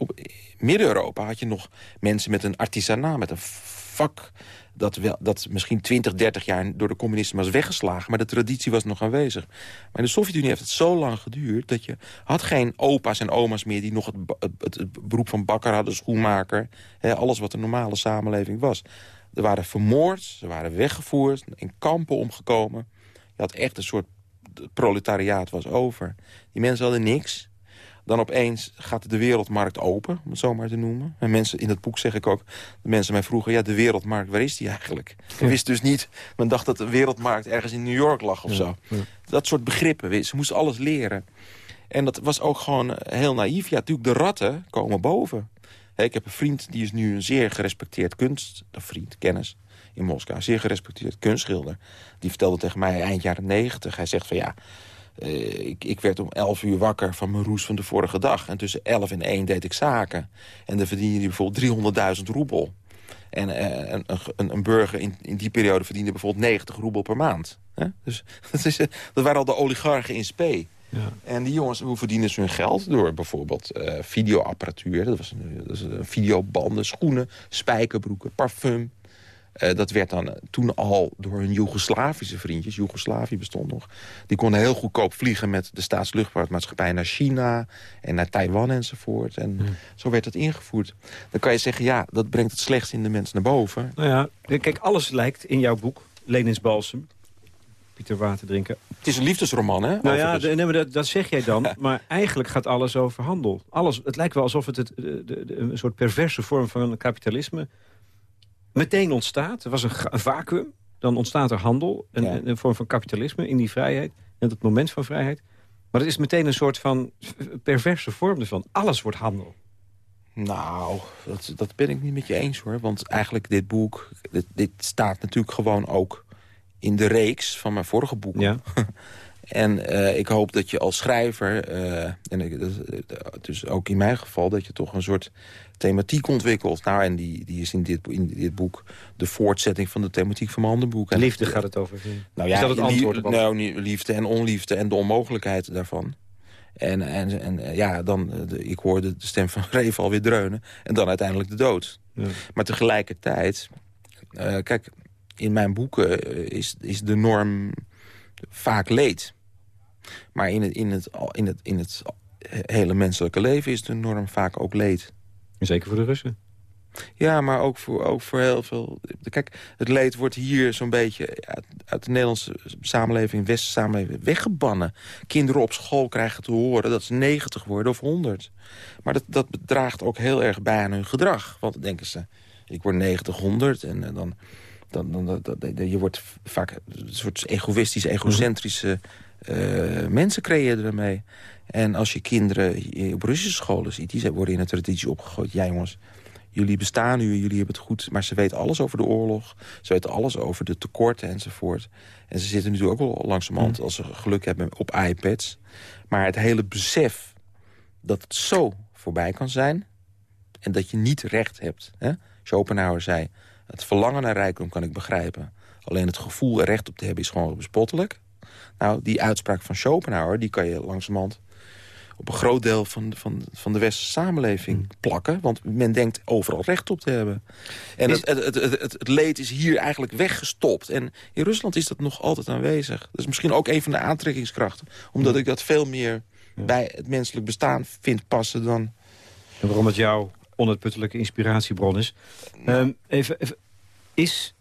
Midden-Europa had je nog mensen met een artisana, met een vak dat, wel, dat misschien 20, 30 jaar door de communisten was weggeslagen. Maar de traditie was nog aanwezig. Maar in de Sovjet-Unie heeft het zo lang geduurd... dat je had geen opa's en oma's meer die nog het, beroep van bakker hadden, schoenmaker. Hè, alles wat de normale samenleving was. Er waren vermoord, ze waren weggevoerd, in kampen omgekomen. Je had echt een soort proletariaat was over. Die mensen hadden niks dan opeens gaat de wereldmarkt open, om het zo maar te noemen. En mensen, in het boek zeg ik ook, de mensen mij vroegen... ja, de wereldmarkt, waar is die eigenlijk? Ik wist dus niet, men dacht dat de wereldmarkt ergens in New York lag of zo. Dat soort begrippen, ze moesten alles leren. En dat was ook gewoon heel naïef. Ja, natuurlijk, de ratten komen boven. ik heb een vriend, die is nu een zeer gerespecteerd kunst... vriend, kennis, in Moskou, zeer gerespecteerd kunstschilder. Die vertelde tegen mij eind jaren negentig. Hij zegt van ja, uh, ik, ik, werd om 11 uur wakker van mijn roes van de vorige dag. En tussen 11 en 1 deed ik zaken. En dan verdien je bijvoorbeeld 300.000 roebel. En uh, een, een, een, burger in, in die periode verdiende bijvoorbeeld 90 roebel per maand. Dus dat, is, dat waren al de oligarchen in spe. Ja. En die jongens, hoe verdienen ze hun geld? Door bijvoorbeeld uh, videoapparatuur, dat was, een, dat was een videobanden, schoenen, spijkerbroeken, parfum. Uh, dat werd dan toen al door hun Joegoslavische vriendjes... Joegoslavië bestond nog... die konden heel goedkoop vliegen met de staatsluchtvaartmaatschappij... naar China en naar Taiwan enzovoort. En zo werd het ingevoerd. Dan kan je zeggen, ja, dat brengt het slechts in de mens naar boven. Nou ja, kijk, alles lijkt in jouw boek, Lenins Balsem... Pieter Water drinken. Het is een liefdesroman, hè? Nou ja, nee, maar dat, dat, zeg jij dan. maar eigenlijk gaat alles over handel. Alles, het lijkt wel alsof het, het de, de, een soort perverse vorm van kapitalisme meteen ontstaat. Er was een, een vacuüm. Dan ontstaat er handel, een, een, vorm van kapitalisme in die vrijheid. En het moment van vrijheid. Maar het is meteen een soort van perverse vorm ervan. Alles wordt handel. Nou, dat, dat ben ik niet met je eens hoor. Want eigenlijk dit boek, dit, dit staat natuurlijk gewoon ook in de reeks van mijn vorige boeken. Ja. en uh, ik hoop dat je als schrijver, uh, en ik, dus ook in mijn geval... dat je toch een soort thematiek ontwikkelt. Nou, en die, die is in dit, in dit boek de voortzetting van de thematiek van mijn andere boek. En liefde gaat het over. Nou ja, is dat het antwoord? Nou, liefde en onliefde en de onmogelijkheid daarvan. En, en, en ja, dan, de, ik hoorde de stem van Reef alweer dreunen. En dan uiteindelijk de dood. Ja. Maar tegelijkertijd... Uh, kijk, in mijn boeken is, is de norm vaak leed. Maar in het, in, het, in, het, in het hele menselijke leven is de norm vaak ook leed. Zeker voor de Russen. Ja, maar ook voor, ook voor heel veel... Kijk, het leed wordt hier zo'n beetje uit, uit, de Nederlandse samenleving... westerse samenleving weggebannen. Kinderen op school krijgen te horen dat ze 90 worden of 100. Maar dat, dat draagt ook heel erg bij aan hun gedrag. Want dan denken ze, ik word 90, 100 en eh, dan... Dan, dan, je wordt vaak een soort egoïstische, egocentrische uh, mensen creëren ermee. En als je kinderen op Russische scholen ziet, die worden in een traditie opgegooid. Ja jongens, jullie bestaan nu, jullie hebben het goed. Maar ze weten alles over de oorlog. Ze weten alles over de tekorten enzovoort. En ze zitten natuurlijk ook wel langzamerhand, mm. als ze geluk hebben, op iPads. Maar het hele besef dat het zo voorbij kan zijn... en dat je niet recht hebt. Hè? Schopenhauer zei, het verlangen naar rijkdom kan ik begrijpen. Alleen het gevoel er recht op te hebben is gewoon bespottelijk. Nou, die uitspraak van Schopenhauer, die kan je langzamerhand op een groot deel van, van, van de westerse samenleving hmm. plakken. Want men denkt overal recht op te hebben. En het, het, het, het, leed is hier eigenlijk weggestopt. En in Rusland is dat nog altijd aanwezig. Dat is misschien ook een van de aantrekkingskrachten. Omdat ik dat veel meer bij het menselijk bestaan vind passen dan... En waarom het jouw onuitputtelijke inspiratiebron is. Um, even, even, is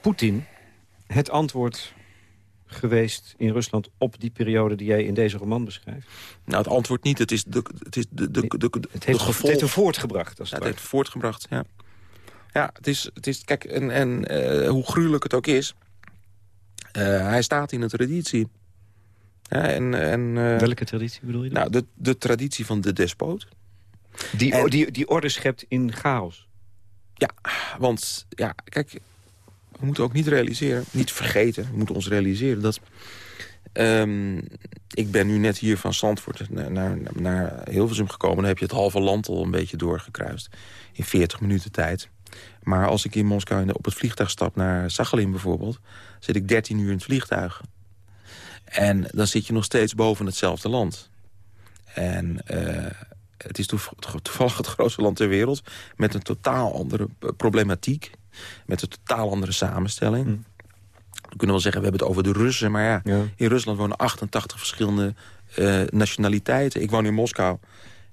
Poetin het antwoord geweest in Rusland op die periode die jij in deze roman beschrijft? Nou, het antwoord niet. Het is de, het is de, de, de, de, het heeft, gevolg. Het heeft voortgebracht. Als het, ja, het heeft voortgebracht, ja. Ja, het is, het is kijk, en, en uh, hoe gruwelijk het ook is... Uh, hij staat in een traditie. Ja, en, en, uh, Welke traditie bedoel je? Dan? Nou, de, de traditie van de despoot. Die, en, die, die orde schept in chaos. Ja, want ja, kijk, we moeten ook niet realiseren, niet vergeten... we moeten ons realiseren dat... Um, ik ben nu net hier van Zandvoort naar, naar, naar Hilversum gekomen. Dan heb je het halve land al een beetje doorgekruist. In 40 minuten tijd. Maar als ik in Moskou op het vliegtuig stap naar Sachalin bijvoorbeeld... zit ik 13 uur in het vliegtuig. En dan zit je nog steeds boven hetzelfde land. En uh, het is toevallig het grootste land ter wereld... met een totaal andere problematiek met een totaal andere samenstelling. Hm. We kunnen wel zeggen, we hebben het over de Russen. Maar ja, in Rusland wonen 88 verschillende uh, nationaliteiten. Ik woon in Moskou,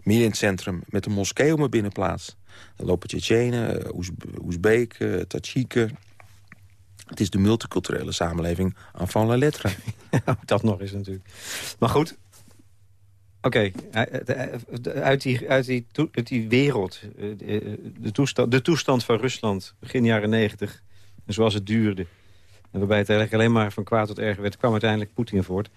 midden in het centrum, met een moskee op mijn binnenplaats. Dan lopen Tsjetsjenen, uh, Oezbeken, uh, Tadsjiken. Het is de multiculturele samenleving aan van la lettre. dat nog eens natuurlijk. Maar goed, Oké, uit, die, uit, die, uit die wereld, eh, de toestand, de toestand van Rusland, begin jaren negentig, zoals het duurde... en waarbij het eigenlijk alleen maar van kwaad tot erger werd... kwam uiteindelijk Poetin voort.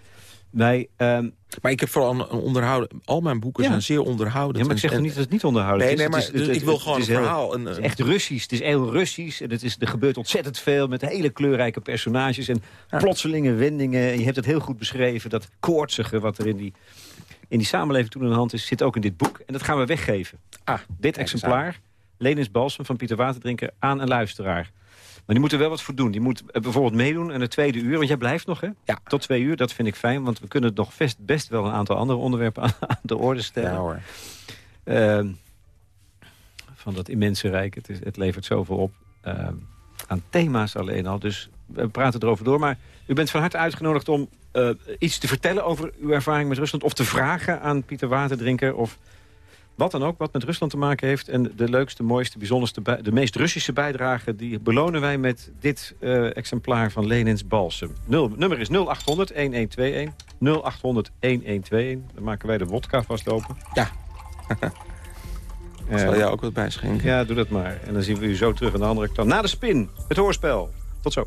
Wij, um... Maar ik heb vooral een onderhouden... Al mijn boeken zijn zeer onderhoudend. Ja, maar ik zeg en, niet dat het niet onderhouden nee, is. Nee, maar het is, het, ik wil gewoon een verhaal. het is echt Russisch. Het is heel Russisch. En het is, er gebeurt ontzettend veel met hele kleurrijke personages... en plotselinge wendingen. En je hebt het heel goed beschreven, dat koortsige wat er in die in die samenleving toen in de hand is, zit ook in dit boek. En dat gaan we weggeven. Ah, dit exemplaar, Lenins Balsem van Pieter Waterdrinker, aan een luisteraar. Maar die moet er wel wat voor doen. Die moet eh, bijvoorbeeld meedoen aan het tweede uur. Want jij blijft nog, hè? Ja. Tot twee uur, dat vind ik fijn. Want we kunnen nog best, best wel een aantal andere onderwerpen aan, de orde stellen. Ja hoor. Uh, van dat immense rijk. Het, is, het levert zoveel op. Uh, aan thema's alleen al. Dus we praten erover door. Maar u bent van harte uitgenodigd om uh, iets te vertellen over uw ervaring met Rusland... of te vragen aan Pieter Waterdrinker of wat dan ook wat met Rusland te maken heeft. En de leukste, mooiste, bijzonderste, de meest Russische bijdrage... die belonen wij met dit uh, exemplaar van Lenins Balsem. Nul, nummer is 0800-1121. 0800-1121. Dan maken wij de wodka vast open. Ja. Zal jij ook wat bijschenken? Ja, doe dat maar. En dan zien we u zo terug aan de andere kant. Na de spin, het hoorspel. Tot zo.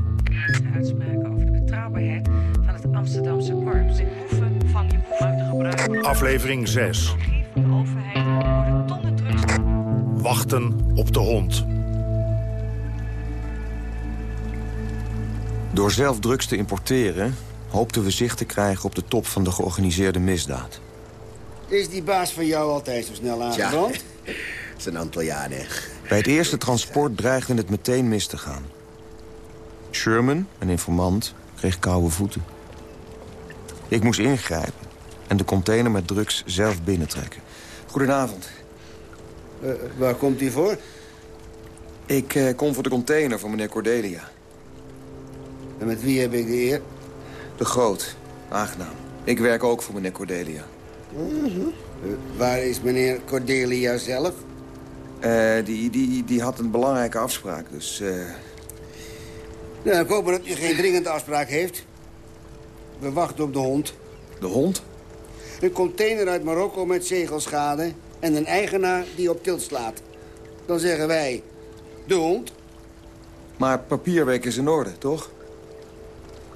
Aflevering 6. De overheid worden tonnen drugs. Wachten op de hond. Door zelf drugs te importeren hoopten we zicht te krijgen op de top van de georganiseerde misdaad. Is die baas van jou altijd zo snel aangebrand? Dat is een aantal jaren. Bij het eerste transport dreigde het meteen mis te gaan. Sherman, een informant, kreeg koude voeten. Ik moest ingrijpen en de container met drugs zelf binnentrekken. Goedenavond. Uh, waar komt hij voor? Ik uh, kom voor de container van meneer Cordelia. En met wie heb ik de eer? De Groot. Aangenaam. Ik werk ook voor meneer Cordelia. Uh, waar is meneer Cordelia zelf? Die, die, die had een belangrijke afspraak, dus... Nou, ik hoop dat u geen dringende afspraak heeft. We wachten op de hond. De hond? Een container uit Marokko met zegelschade... en een eigenaar die op tilt slaat. Dan zeggen wij... De hond. Maar papierwerk is in orde, toch?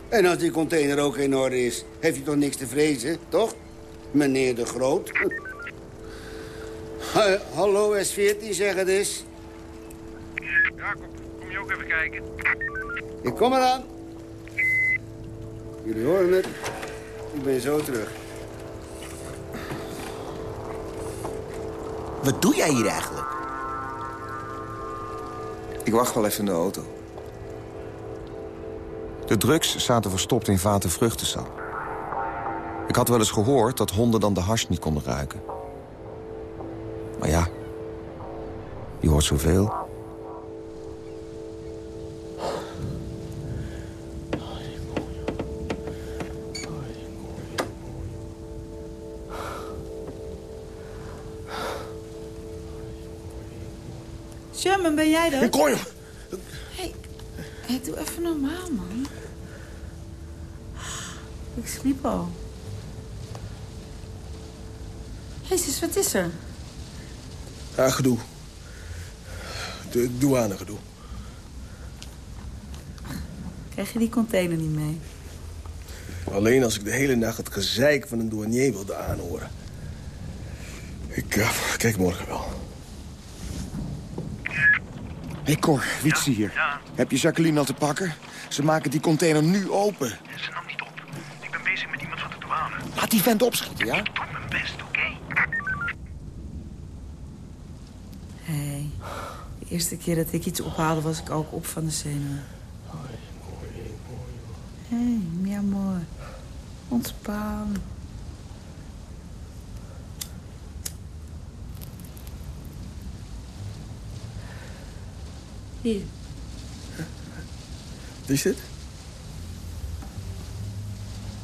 En als die container ook in orde is, heeft u toch niks te vrezen, toch? Meneer de Groot. Uh, hallo S14, zeg het eens. Jacob, kom je ook even kijken? Ik kom eraan. Jullie horen het. Ik ben zo terug. Wat doe jij hier eigenlijk? Ik wacht wel even in de auto. De drugs zaten verstopt in vaten vruchtensap. Ik had wel eens gehoord dat honden dan de hars niet konden ruiken. Maar ja, je hoort zoveel. Ben jij er? Kom je? Hey, hey, doe even normaal, man. Ik sliep al. Jezus, wat is er? Ja, gedoe. De douane gedoe. Krijg je die container niet mee? Alleen als ik de hele nacht het gezeik van een douanier wilde aanhoren. Ik uh, kijk morgen wel. Hé hey Cor, Wietse hier. Ja. Heb je Jacqueline al te pakken? Ze maken die container nu open. Ze nam niet op. Ik ben bezig met iemand van de douane. Laat die vent opschieten, ja? Ik doe mijn best, oké? Okay? Hé, hey, de eerste keer dat ik iets ophaalde was ik ook op van de zenuwen. Hé, hey, mi amor. Ontspan. Hier. Wat is dit?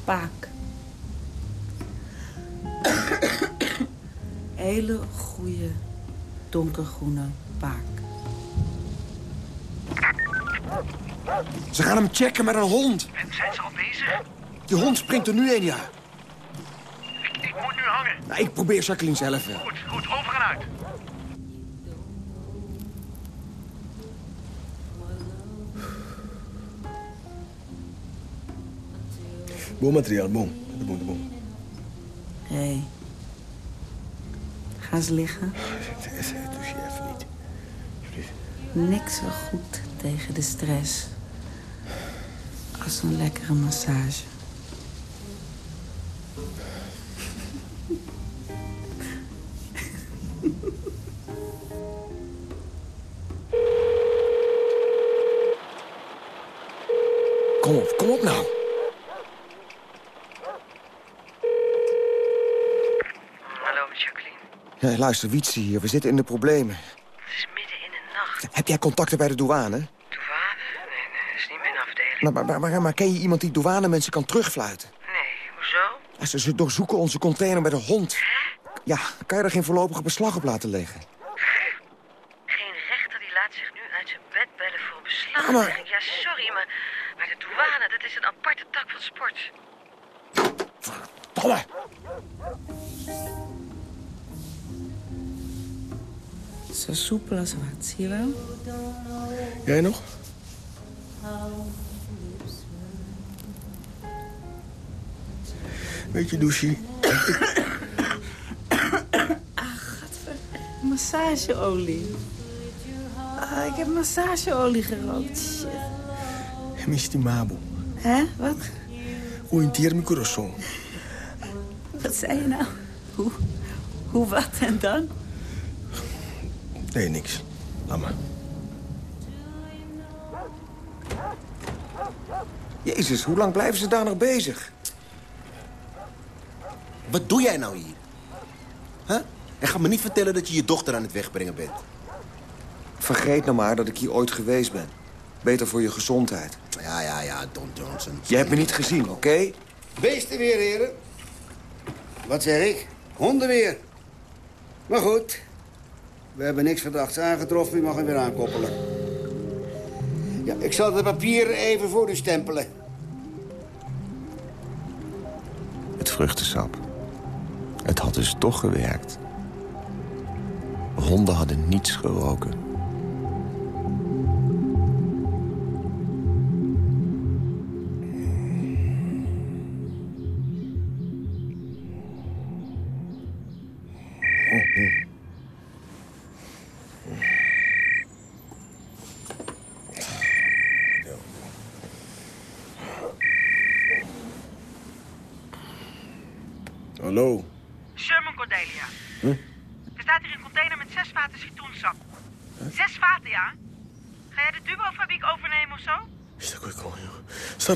Paak. Hele goede donkergroene paak. Ze gaan hem checken met een hond. En zijn ze al bezig? Die hond springt er nu een, ja. Ik, ik moet nu hangen. Nou, ik probeer Jacqueline zelf wel. Goed, goed, over en uit. Boommateriaal, boom. De boom, de boom. Hé. Hey. Ga eens liggen. Doe je even niet. Niks zo goed tegen de stress. Als een lekkere massage. Luister, Wietse hier. We zitten in de problemen. Het is midden in de nacht. Heb jij contacten bij de douane? Douane? Nee, nee, dat is niet mijn afdeling. Maar, maar, maar, maar ken je iemand die douanemensen kan terugfluiten? Nee, hoezo? Ze, ze doorzoeken onze container met een hond. Ja, kan je er geen voorlopige beslag op laten leggen? Geen rechter die laat zich nu uit zijn bed bellen voor beslag. Ja, maar- Als wat, zie je wel? Jij nog? Weet je, douche, Massageolie. Ah, ik heb massageolie gerookt. Shit. mabo. Hè? Wat? O inteiro meu coração. Wat zei je nou? Hoe? Hoe wat en dan? Nee, niks. Laat maar. Jezus, hoe lang blijven ze daar nog bezig? Wat doe jij nou hier? Huh? En ga me niet vertellen dat je je dochter aan het wegbrengen bent. Vergeet nou maar dat ik hier ooit geweest ben. Beter voor je gezondheid. Ja, ja, ja, Don Johnson. Je hebt me niet gezien, oké? Beesten weer, heren. Wat zeg ik? Honden weer. Maar goed. We hebben niks verdachts aangetroffen. U mag hem weer aankoppelen. Ja, ik zal de papieren even voor u stempelen. Het vruchtensap. Het had dus toch gewerkt. Honden hadden niets geroken.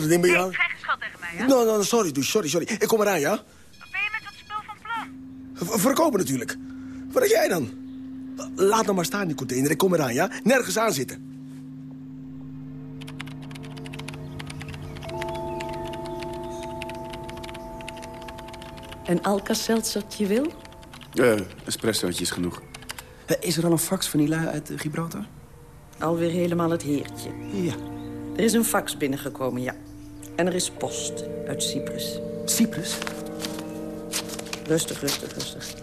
Het ding bij Nee, geen geschat tegen mij, hè? No, no, sorry, douche, sorry, sorry. Ik kom eraan, ja? Wat ben je met dat spul van plan? V- verkopen natuurlijk. Wat heb jij dan? Laat nou maar staan, die container. Ik kom eraan, ja? Nergens aan zitten. Een Alka-seltzertje wil? Eh, espressootje is genoeg. Eh, Is er al een fax van die lui uit eh, Gibraltar? Alweer helemaal het heertje. Ja. Er is een fax binnengekomen, ja. En er is post uit Cyprus. Cyprus? Rustig, rustig, rustig.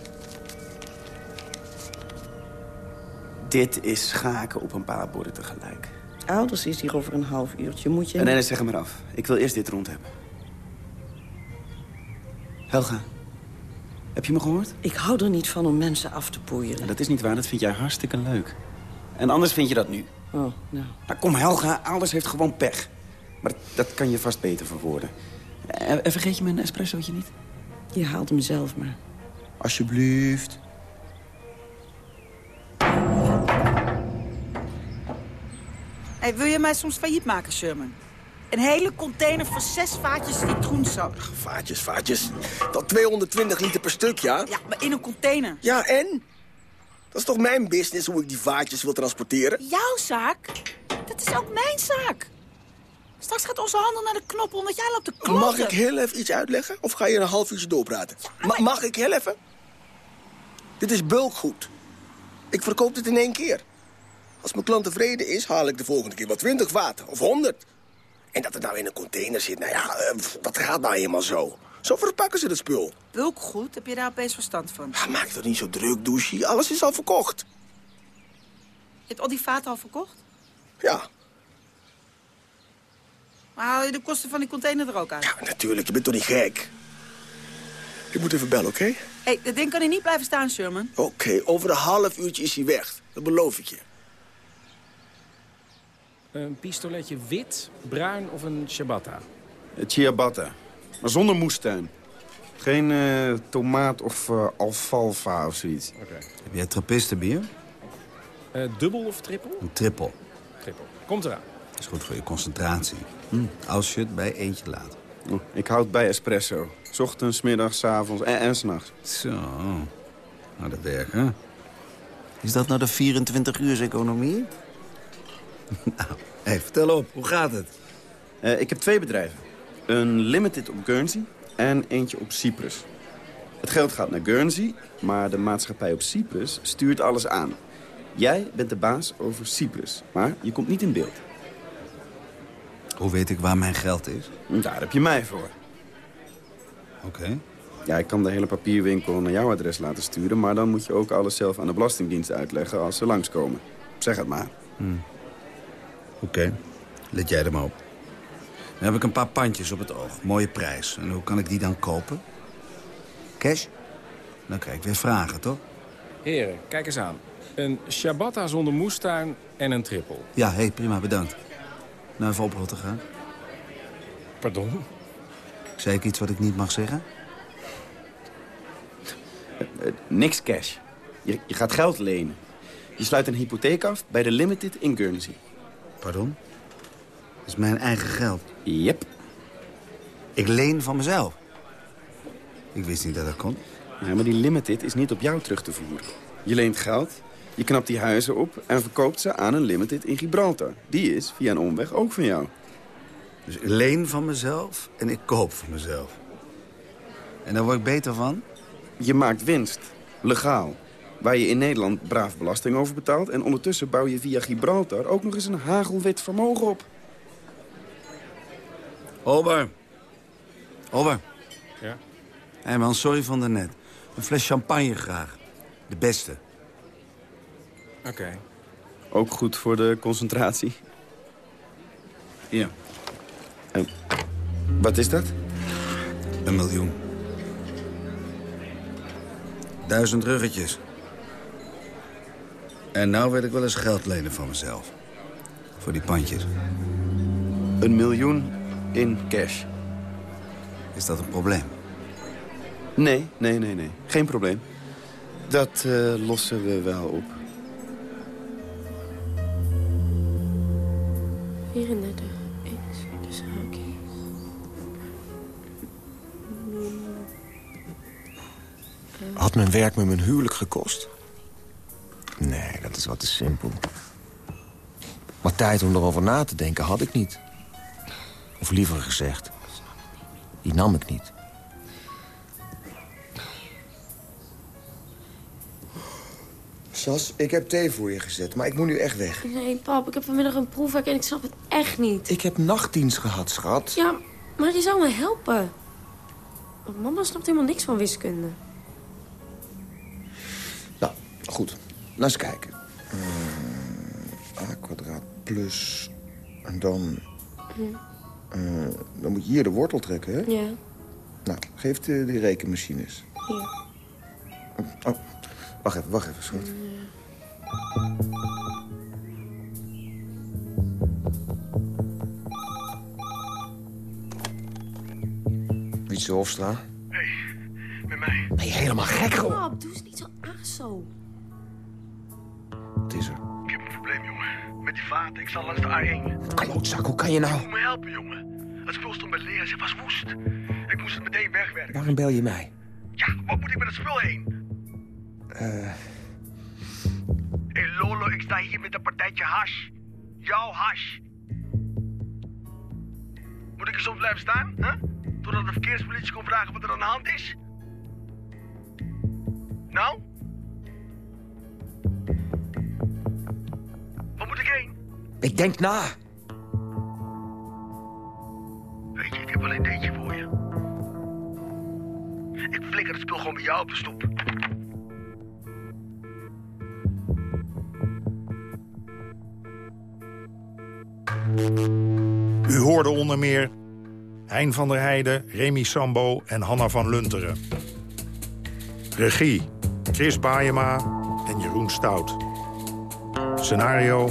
Dit is schaken op een paar borden tegelijk. Ouders is hier over een half uurtje. Moet je... Nee, nee, zeg het maar af. Ik wil eerst dit rond hebben. Helga, heb je me gehoord? Ik hou er niet van om mensen af te poeieren. Dat is niet waar, dat vind jij hartstikke leuk. En anders vind je dat nu. Oh, nou. Nou, kom Helga, alles heeft gewoon pech. Maar dat, kan je vast beter verwoorden. Eh, En vergeet je mijn espressootje niet? Je haalt hem zelf maar. Alsjeblieft. Hey, wil je mij soms failliet maken, Sherman? Een hele container voor zes vaatjes citroensap. Vaatjes, vaatjes. Dat 220 liter per stuk, ja? Ja, maar in een container. Ja, en? Dat is toch mijn business hoe ik die vaatjes wil transporteren? Jouw zaak? Dat is ook mijn zaak. Straks gaat onze handel naar de knop omdat jij loopt te kloppen. Mag ik heel even iets uitleggen? Of ga je een half uurtje doorpraten? Ma- mag ik heel even? Dit is bulkgoed. Ik verkoop dit in één keer. Als mijn klant tevreden is, haal ik de volgende keer wel 20 vaten of 100. En dat het nou in een container zit, nou ja, eh, dat gaat nou eenmaal zo. Zo verpakken ze het spul. Bulkgoed, heb je daar opeens verstand van? Ah, maak toch niet zo druk, douche. Alles is al verkocht. Je hebt al die vaten al verkocht? Ja, Maar haal je de kosten van die container er ook uit? natuurlijk. Je bent toch niet gek? Ik moet even bellen, oké? Hé, hey, dat ding kan hier niet blijven staan, Sherman. Oké, over een half uurtje is hij weg. Dat beloof ik je. Een pistoletje wit, bruin of een ciabatta? Ciabatta. Maar zonder moestuin. Geen eh, tomaat of eh, alfalfa of zoiets. Heb jij trappistenbier? Eh, dubbel of trippel? Een trippel. Trippel. Komt eraan. Dat is goed voor je concentratie. Hm. Als je het bij eentje laat. Oh, ik houd bij espresso. 's Ochtends, middags, 's avonds en, en s'nachts. Zo. Nou, dat werkt, hè? Is dat nou de 24-uurs-economie? nou, hey, vertel op. Hoe gaat het? Eh, ik heb twee bedrijven. Een limited op Guernsey en eentje op Cyprus. Het geld gaat naar Guernsey, maar de maatschappij op Cyprus stuurt alles aan. Jij bent de baas over Cyprus, maar je komt niet in beeld. Hoe weet ik waar mijn geld is? Daar heb je mij voor. Oké. Ja, ik kan de hele papierwinkel naar jouw adres laten sturen... maar dan moet je ook alles zelf aan de Belastingdienst uitleggen als ze langskomen. Zeg het maar. Hm. Oké, let jij er maar op. Dan heb ik een paar pandjes op het oog. Mooie prijs. En hoe kan ik die dan kopen? Cash? Dan krijg ik weer vragen, toch? Heren, kijk eens aan. Een ciabatta zonder moestuin en een triple. Ja, hé, hey, prima, bedankt. Nou, even oprotten gaan. Pardon? Zei ik iets wat ik niet mag zeggen? Uh, niks cash. Je, je gaat geld lenen. Je sluit een hypotheek af bij de Limited in Guernsey. Pardon? Dat is mijn eigen geld? Yep. Ik leen van mezelf? Ik wist niet dat dat kon. Ja, maar die Limited is niet op jou terug te voeren. Je leent geld, je knapt die huizen op en verkoopt ze aan een Limited in Gibraltar. Die is via een omweg ook van jou. Dus ik leen van mezelf en ik koop van mezelf. En daar word ik beter van? Je maakt winst. Legaal. Waar je in Nederland braaf belasting over betaalt... en ondertussen bouw je via Gibraltar ook nog eens een hagelwit vermogen op. Ober. Ober. Ja? Hé hey man, sorry van daarnet. Een fles champagne graag. De beste. Oké. Ook goed voor de concentratie. Ja. En wat is dat? Een miljoen. Duizend ruggetjes. En nou wil ik wel eens geld lenen van mezelf. Voor die pandjes. Een miljoen in cash. Is dat een probleem? Nee, nee, nee, nee. Geen probleem. Dat uh, lossen we wel op. Had mijn werk me mijn huwelijk gekost? Nee, dat is wat te simpel. Maar tijd om erover na te denken had ik niet. Of liever gezegd, die nam ik niet. Sas, ik heb thee voor je gezet, maar ik moet nu echt weg. Nee, pap, ik heb vanmiddag een proefwerk en ik snap het echt niet. Ik heb nachtdienst gehad, schat. Ja, maar je zou me helpen. Want mama snapt helemaal niks van wiskunde. Goed. Laat eens kijken. Uh, a kwadraat plus... En dan... Uh, dan moet je hier de wortel trekken, hè? Ja. Nou, geef de, die rekenmachines. Hier. Oh, wacht even, wacht even, schat. Wietse Hofstra. Hé, met mij. Ben je helemaal gek geworden? Pap, doe eens niet zo aso. Ik sta langs de A1. Klootzak, hoe kan je nou? Moet me helpen, jongen. Het spul stond bij Lea. Ze was woest. Ik moest het meteen wegwerken. Waarom bel je mij? Ja, wat moet ik met het spul heen? Eh... Hé, Lolo, ik sta hier met een partijtje hash. Jouw hash. Moet ik er soms blijven staan, hè? Totdat de verkeerspolitie komt vragen wat er aan de hand is? Nou? Waar moet ik heen? Ik denk na. Weet je, ik heb wel een ideetje voor je. Ik flikker het spul gewoon bij jou op de stop. U hoorde onder meer Hein van der Heijden, Remy Sambo en Hanna van Lunteren. Regie, Chris Baayema en Jeroen Stout. Scenario,